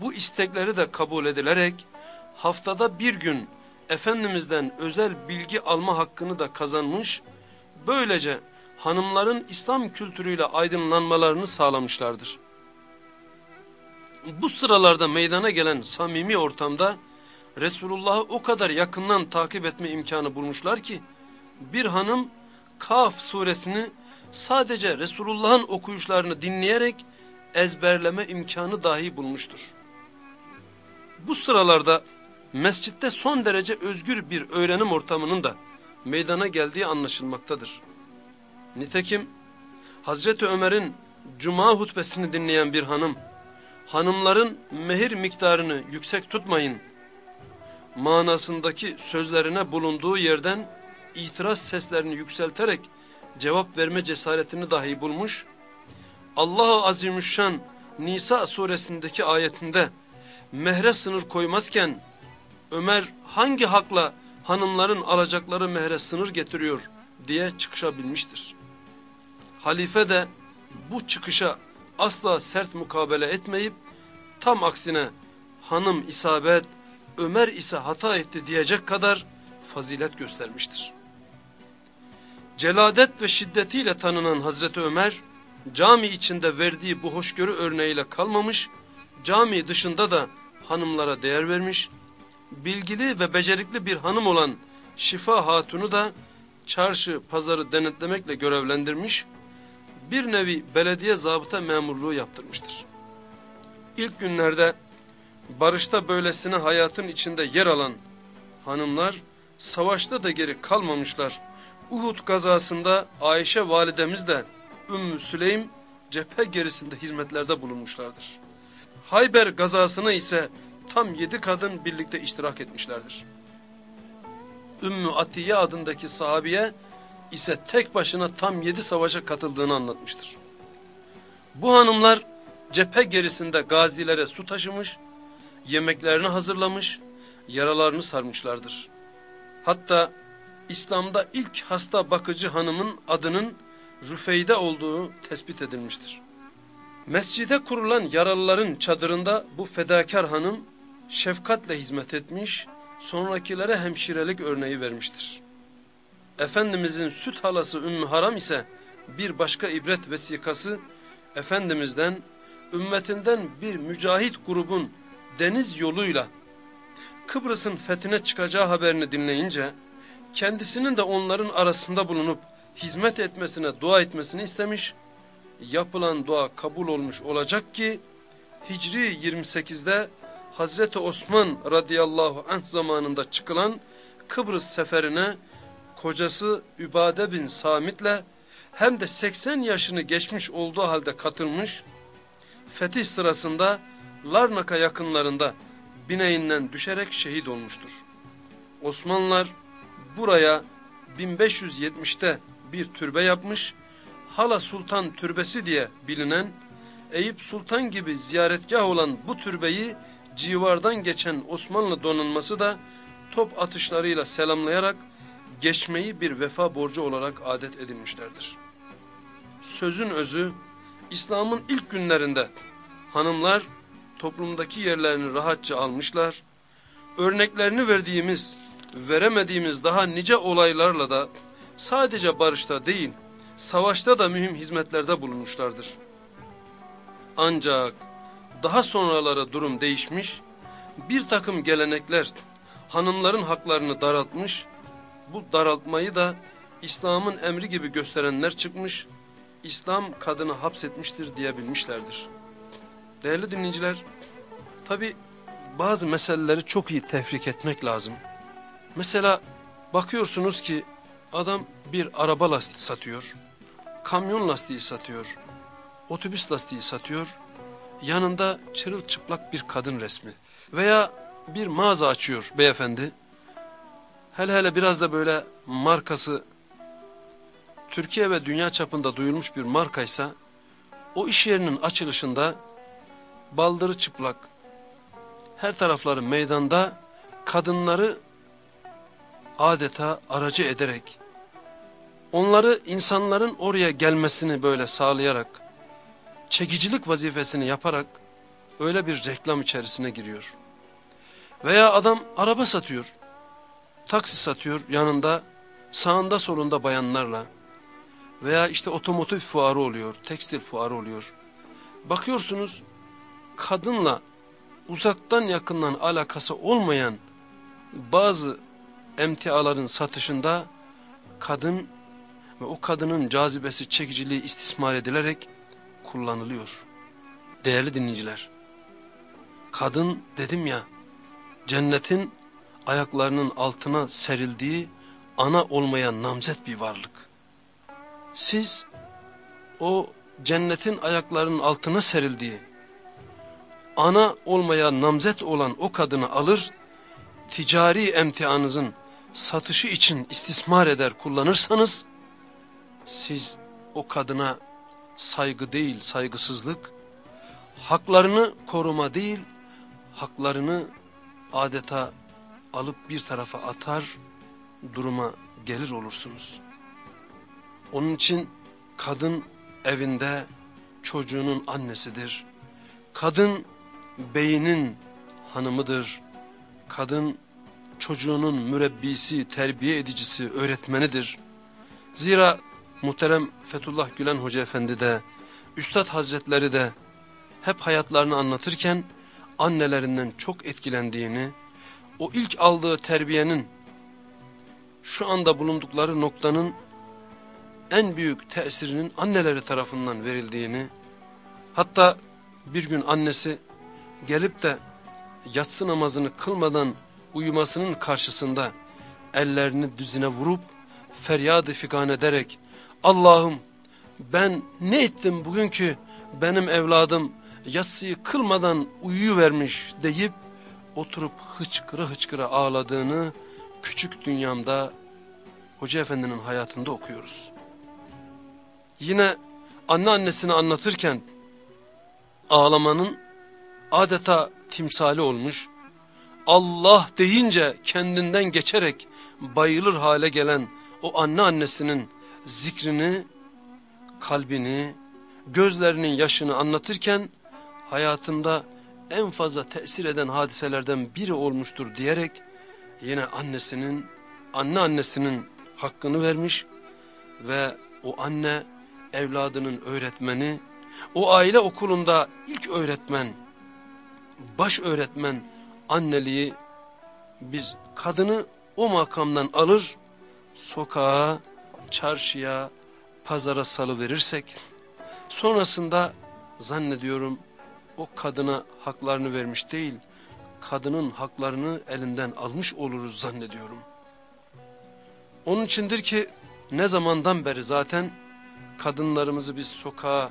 Bu istekleri de kabul edilerek haftada bir gün Efendimiz'den özel bilgi alma hakkını da kazanmış, böylece hanımların İslam kültürüyle aydınlanmalarını sağlamışlardır. Bu sıralarda meydana gelen samimi ortamda Resulullah'ı o kadar yakından takip etme imkanı bulmuşlar ki bir hanım Kaf suresini sadece Resulullah'ın okuyuşlarını dinleyerek ezberleme imkanı dahi bulmuştur. Bu sıralarda mescitte son derece özgür bir öğrenim ortamının da meydana geldiği anlaşılmaktadır. Nitekim Hazreti Ömer'in cuma hutbesini dinleyen bir hanım, hanımların mehir miktarını yüksek tutmayın manasındaki sözlerine bulunduğu yerden itiraz seslerini yükselterek cevap verme cesaretini dahi bulmuş, Allah-u Azimüşşan Nisa suresindeki ayetinde mehre sınır koymazken Ömer hangi hakla hanımların alacakları mehre sınır getiriyor diye çıkışabilmiştir. Halife de bu çıkışa asla sert mukabele etmeyip tam aksine hanım isabet, Ömer ise hata etti diyecek kadar fazilet göstermiştir. Celadet ve şiddetiyle tanınan Hazreti Ömer, cami içinde verdiği bu hoşgörü örneğiyle kalmamış, cami dışında da hanımlara değer vermiş, bilgili ve becerikli bir hanım olan Şifa Hatun'u da çarşı pazarı denetlemekle görevlendirmiş, bir nevi belediye zabıta memurluğu yaptırmıştır. İlk günlerde barışta böylesine hayatın içinde yer alan hanımlar savaşta da geri kalmamışlar. Uhud gazasında Ayşe validemiz de Ümmü Süleym cephe gerisinde hizmetlerde bulunmuşlardır. Hayber gazasına ise tam yedi kadın birlikte iştirak etmişlerdir. Ümmü Atiye adındaki sahabiye ise tek başına tam yedi savaşa katıldığını anlatmıştır. Bu hanımlar cephe gerisinde gazilere su taşımış, yemeklerini hazırlamış, yaralarını sarmışlardır. Hatta İslam'da ilk hasta bakıcı hanımın adının Rüfeyde olduğu tespit edilmiştir. Mescide kurulan yaralıların çadırında bu fedakar hanım şefkatle hizmet etmiş, sonrakilere hemşirelik örneği vermiştir. Efendimizin süt halası Ümmü Haram ise bir başka ibret vesikası Efendimiz'den, ümmetinden bir mücahit grubun deniz yoluyla Kıbrıs'ın fethine çıkacağı haberini dinleyince kendisinin de onların arasında bulunup hizmet etmesine, dua etmesini istemiş. Yapılan dua kabul olmuş olacak ki Hicri 28'de Hazreti Osman radıyallahu anh zamanında çıkılan Kıbrıs seferine kocası Übade bin Samit'le hem de 80 yaşını geçmiş olduğu halde katılmış, fetih sırasında Larnaka yakınlarında bineğinden düşerek şehit olmuştur. Osmanlılar buraya 1570'te bir türbe yapmış, Hala Sultan Türbesi diye bilinen, Eyüp Sultan gibi ziyaretgah olan bu türbeyi civardan geçen Osmanlı donanması da top atışlarıyla selamlayarak geçmeyi bir vefa borcu olarak adet edinmişlerdir. Sözün özü, İslam'ın ilk günlerinde hanımlar toplumdaki yerlerini rahatça almışlar. Örneklerini verdiğimiz, veremediğimiz daha nice olaylarla da sadece barışta değil, savaşta da mühim hizmetlerde bulunmuşlardır. Ancak daha sonralara durum değişmiş, bir takım gelenekler hanımların haklarını daraltmış, bu daraltmayı da İslam'ın emri gibi gösterenler çıkmış, İslam kadını hapsetmiştir diyebilmişlerdir. Değerli dinleyiciler, tabi bazı meseleleri çok iyi tefrik etmek lazım. Mesela bakıyorsunuz ki adam bir araba lastiği satıyor, kamyon lastiği satıyor, otobüs lastiği satıyor, yanında çırılçıplak bir kadın resmi veya bir mağaza açıyor beyefendi. Hele hele biraz da böyle markası Türkiye ve dünya çapında duyulmuş bir markaysa o iş yerinin açılışında baldırı çıplak, her tarafları meydanda kadınları adeta aracı ederek, onları insanların oraya gelmesini böyle sağlayarak, çekicilik vazifesini yaparak öyle bir reklam içerisine giriyor. Veya adam araba satıyor, taksi satıyor yanında, sağında solunda bayanlarla. Veya işte otomotiv fuarı oluyor, tekstil fuarı oluyor. Bakıyorsunuz kadınla uzaktan yakından alakası olmayan bazı emtiaların satışında kadın ve o kadının cazibesi çekiciliği istismar edilerek kullanılıyor. Değerli dinleyiciler, kadın dedim ya cennetin ayaklarının altına serildiği ana olmayan namzet bir varlık. Siz o cennetin ayaklarının altına serildiği, ana olmaya namzet olan o kadını alır, ticari emtianızın satışı için istismar eder kullanırsanız, siz o kadına saygı değil saygısızlık, haklarını koruma değil, haklarını adeta alıp bir tarafa atar duruma gelir olursunuz. Onun için kadın evinde çocuğunun annesidir. Kadın beyinin hanımıdır. Kadın çocuğunun mürebbisi, terbiye edicisi, öğretmenidir. Zira muhterem Fethullah Gülen Hoca Efendi de, Üstad Hazretleri de hep hayatlarını anlatırken annelerinden çok etkilendiğini, o ilk aldığı terbiyenin şu anda bulundukları noktanın en büyük tesirinin anneleri tarafından verildiğini, hatta bir gün annesi gelip de yatsı namazını kılmadan uyumasının karşısında ellerini düzine vurup feryadı figan ederek Allah'ım ben ne ettim bugünkü benim evladım yatsıyı kılmadan uyuyuvermiş? deyip oturup hıçkıra hıçkıra ağladığını küçük dünyamda Hoca Efendi'nin hayatında okuyoruz. Yine anne annesini anlatırken ağlamanın adeta timsali olmuş, Allah deyince kendinden geçerek bayılır hale gelen o anne annesinin zikrini, kalbini, gözlerinin yaşını anlatırken hayatında en fazla tesir eden hadiselerden biri olmuştur diyerek yine annesinin, anne annesinin hakkını vermiş ve o anne evladının öğretmeni, o aile okulunda ilk öğretmen, baş öğretmen anneliği biz kadını o makamdan alır, sokağa, çarşıya, pazara salı verirsek, sonrasında zannediyorum o kadına haklarını vermiş değil, kadının haklarını elinden almış oluruz zannediyorum. Onun içindir ki ne zamandan beri zaten kadınlarımızı biz sokağa,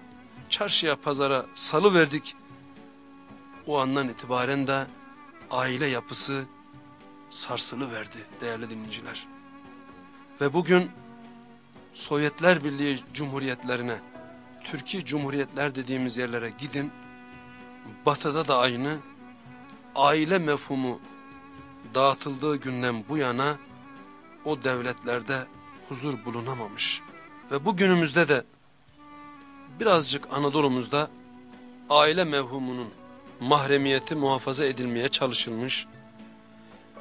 çarşıya, pazara salı verdik. O andan itibaren de aile yapısı sarsılı verdi değerli dinleyiciler. Ve bugün Sovyetler Birliği Cumhuriyetlerine, Türkiye Cumhuriyetler dediğimiz yerlere gidin. Batıda da aynı aile mefhumu dağıtıldığı günden bu yana o devletlerde huzur bulunamamış. Ve bugünümüzde de birazcık Anadolu'muzda aile mevhumunun mahremiyeti muhafaza edilmeye çalışılmış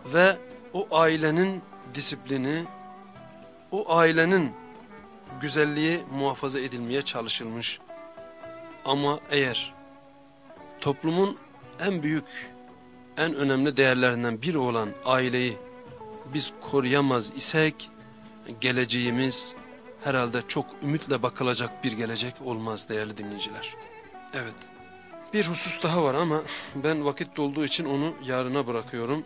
ve o ailenin disiplini, o ailenin güzelliği muhafaza edilmeye çalışılmış. Ama eğer toplumun en büyük, en önemli değerlerinden biri olan aileyi biz koruyamaz isek, geleceğimiz herhalde çok ümitle bakılacak bir gelecek olmaz değerli dinleyiciler. Evet, bir husus daha var ama ben vakit dolduğu için onu yarına bırakıyorum.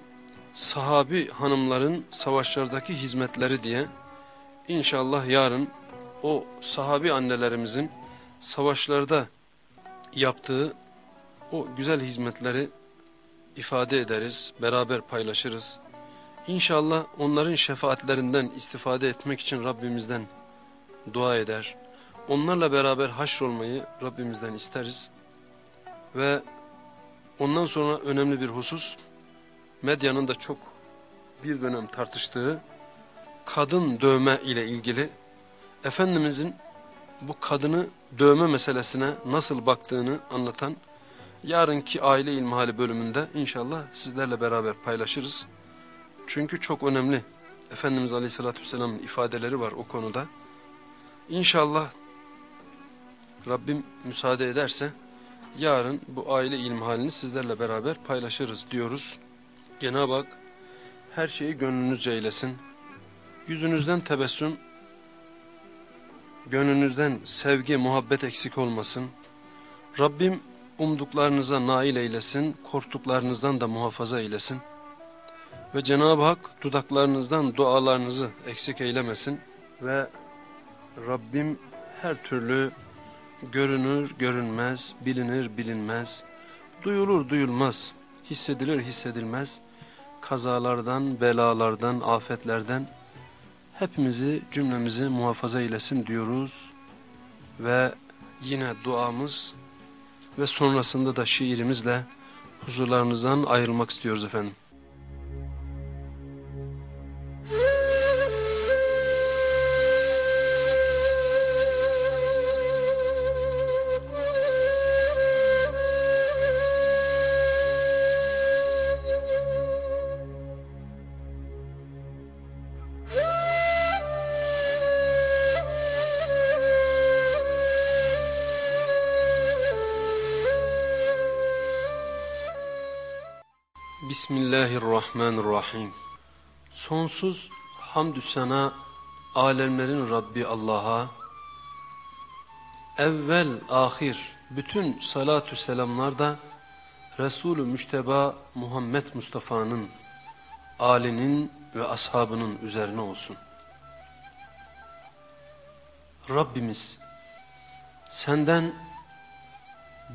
Sahabi hanımların savaşlardaki hizmetleri diye inşallah yarın o sahabi annelerimizin savaşlarda yaptığı o güzel hizmetleri ifade ederiz, beraber paylaşırız. İnşallah onların şefaatlerinden istifade etmek için Rabbimizden dua eder. Onlarla beraber haşrolmayı Rabbimizden isteriz. Ve ondan sonra önemli bir husus, medyanın da çok bir dönem tartıştığı kadın dövme ile ilgili Efendimizin bu kadını dövme meselesine nasıl baktığını anlatan yarınki aile ilmihali bölümünde inşallah sizlerle beraber paylaşırız. Çünkü çok önemli Efendimiz Aleyhisselatü Vesselam'ın ifadeleri var o konuda. İnşallah Rabbim müsaade ederse yarın bu aile ilmihalini sizlerle beraber paylaşırız diyoruz. Cenab-ı Hak her şeyi gönlünüzce eylesin. Yüzünüzden tebessüm, gönlünüzden sevgi, muhabbet eksik olmasın. Rabbim umduklarınıza nail eylesin, korktuklarınızdan da muhafaza eylesin. Ve Cenab-ı Hak dudaklarınızdan dualarınızı eksik eylemesin ve Rabbim her türlü görünür görünmez, bilinir bilinmez, duyulur duyulmaz, hissedilir hissedilmez, kazalardan, belalardan, afetlerden hepimizi cümlemizi muhafaza eylesin diyoruz ve yine duamız ve sonrasında da şiirimizle huzurlarınızdan ayrılmak istiyoruz efendim. Bismillahirrahmanirrahim. Sonsuz hamdü sana alemlerin Rabbi Allah'a, evvel ahir bütün salatü selamlar da Resulü Müşteba Muhammed Mustafa'nın, alinin ve ashabının üzerine olsun. Rabbimiz senden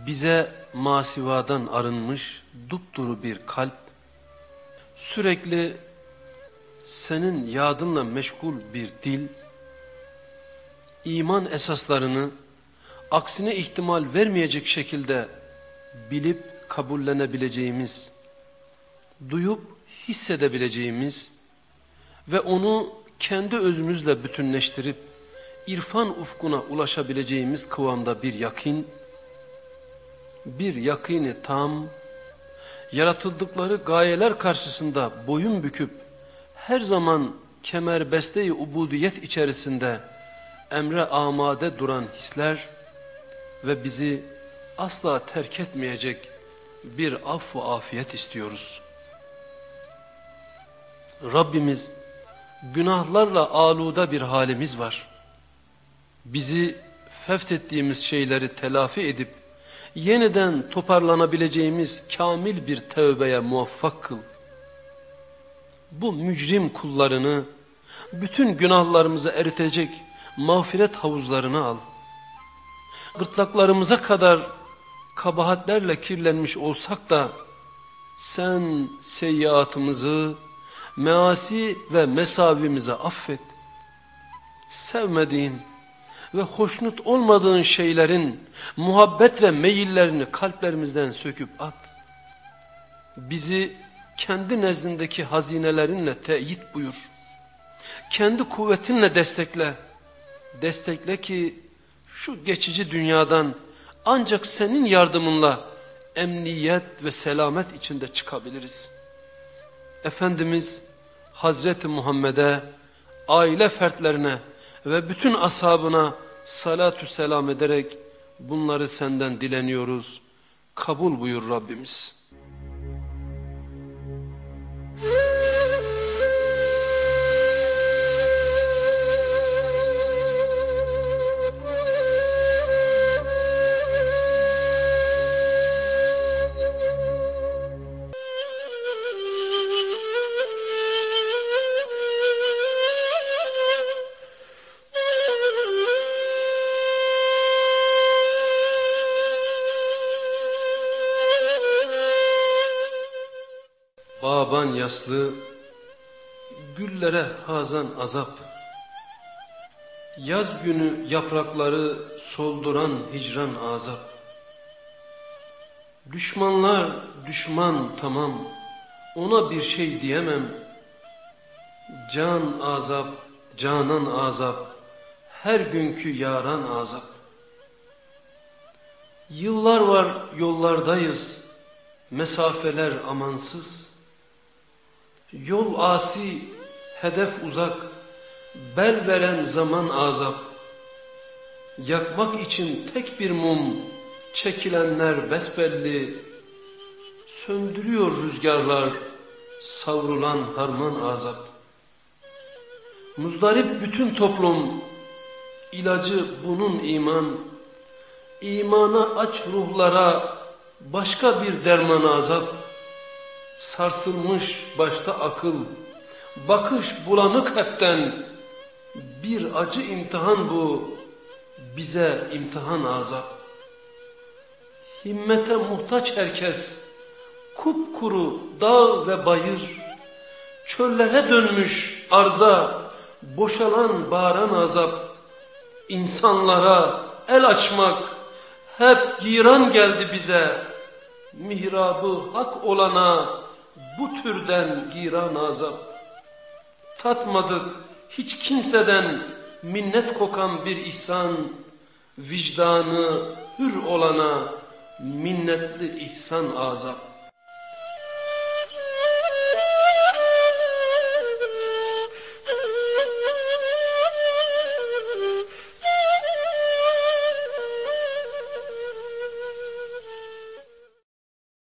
bize masivadan arınmış dupduru bir kalp, sürekli senin yadınla meşgul bir dil, iman esaslarını aksine ihtimal vermeyecek şekilde bilip kabullenebileceğimiz, duyup hissedebileceğimiz ve onu kendi özümüzle bütünleştirip irfan ufkuna ulaşabileceğimiz kıvamda bir yakin, bir yakini tam, yaratıldıkları gayeler karşısında boyun büküp her zaman kemer besteyi ubudiyet içerisinde emre amade duran hisler ve bizi asla terk etmeyecek bir af ve afiyet istiyoruz. Rabbimiz günahlarla aluda bir halimiz var. Bizi fethettiğimiz şeyleri telafi edip yeniden toparlanabileceğimiz kamil bir tövbeye muvaffak kıl. Bu mücrim kullarını bütün günahlarımızı eritecek mağfiret havuzlarını al. Gırtlaklarımıza kadar kabahatlerle kirlenmiş olsak da sen seyyiatımızı, measi ve mesavimizi affet. Sevmediğin, ve hoşnut olmadığın şeylerin muhabbet ve meyillerini kalplerimizden söküp at. Bizi kendi nezdindeki hazinelerinle teyit buyur. Kendi kuvvetinle destekle. Destekle ki şu geçici dünyadan ancak senin yardımınla emniyet ve selamet içinde çıkabiliriz. Efendimiz Hazreti Muhammed'e, aile fertlerine ve bütün ashabına salatü selam ederek bunları senden dileniyoruz. Kabul buyur Rabbimiz. Yaslı, güllere hazan azap. Yaz günü yaprakları solduran hicran azap. Düşmanlar düşman tamam, ona bir şey diyemem. Can azap, canan azap, her günkü yaran azap. Yıllar var yollardayız, mesafeler amansız. Yol asi, hedef uzak, bel veren zaman azap. Yakmak için tek bir mum, çekilenler besbelli. Söndürüyor rüzgarlar, savrulan harman azap. Muzdarip bütün toplum, ilacı bunun iman. İmana aç ruhlara başka bir derman azap. Sarsılmış başta akıl, bakış bulanık hepten. Bir acı imtihan bu, bize imtihan azap. Himmete muhtaç herkes, kupkuru dağ ve bayır, çöllere dönmüş arza, boşalan bağıran azap, insanlara el açmak, hep giran geldi bize, mihrabı hak olana bu türden giran azap. Tatmadık hiç kimseden minnet kokan bir ihsan, vicdanı hür olana minnetli ihsan azap.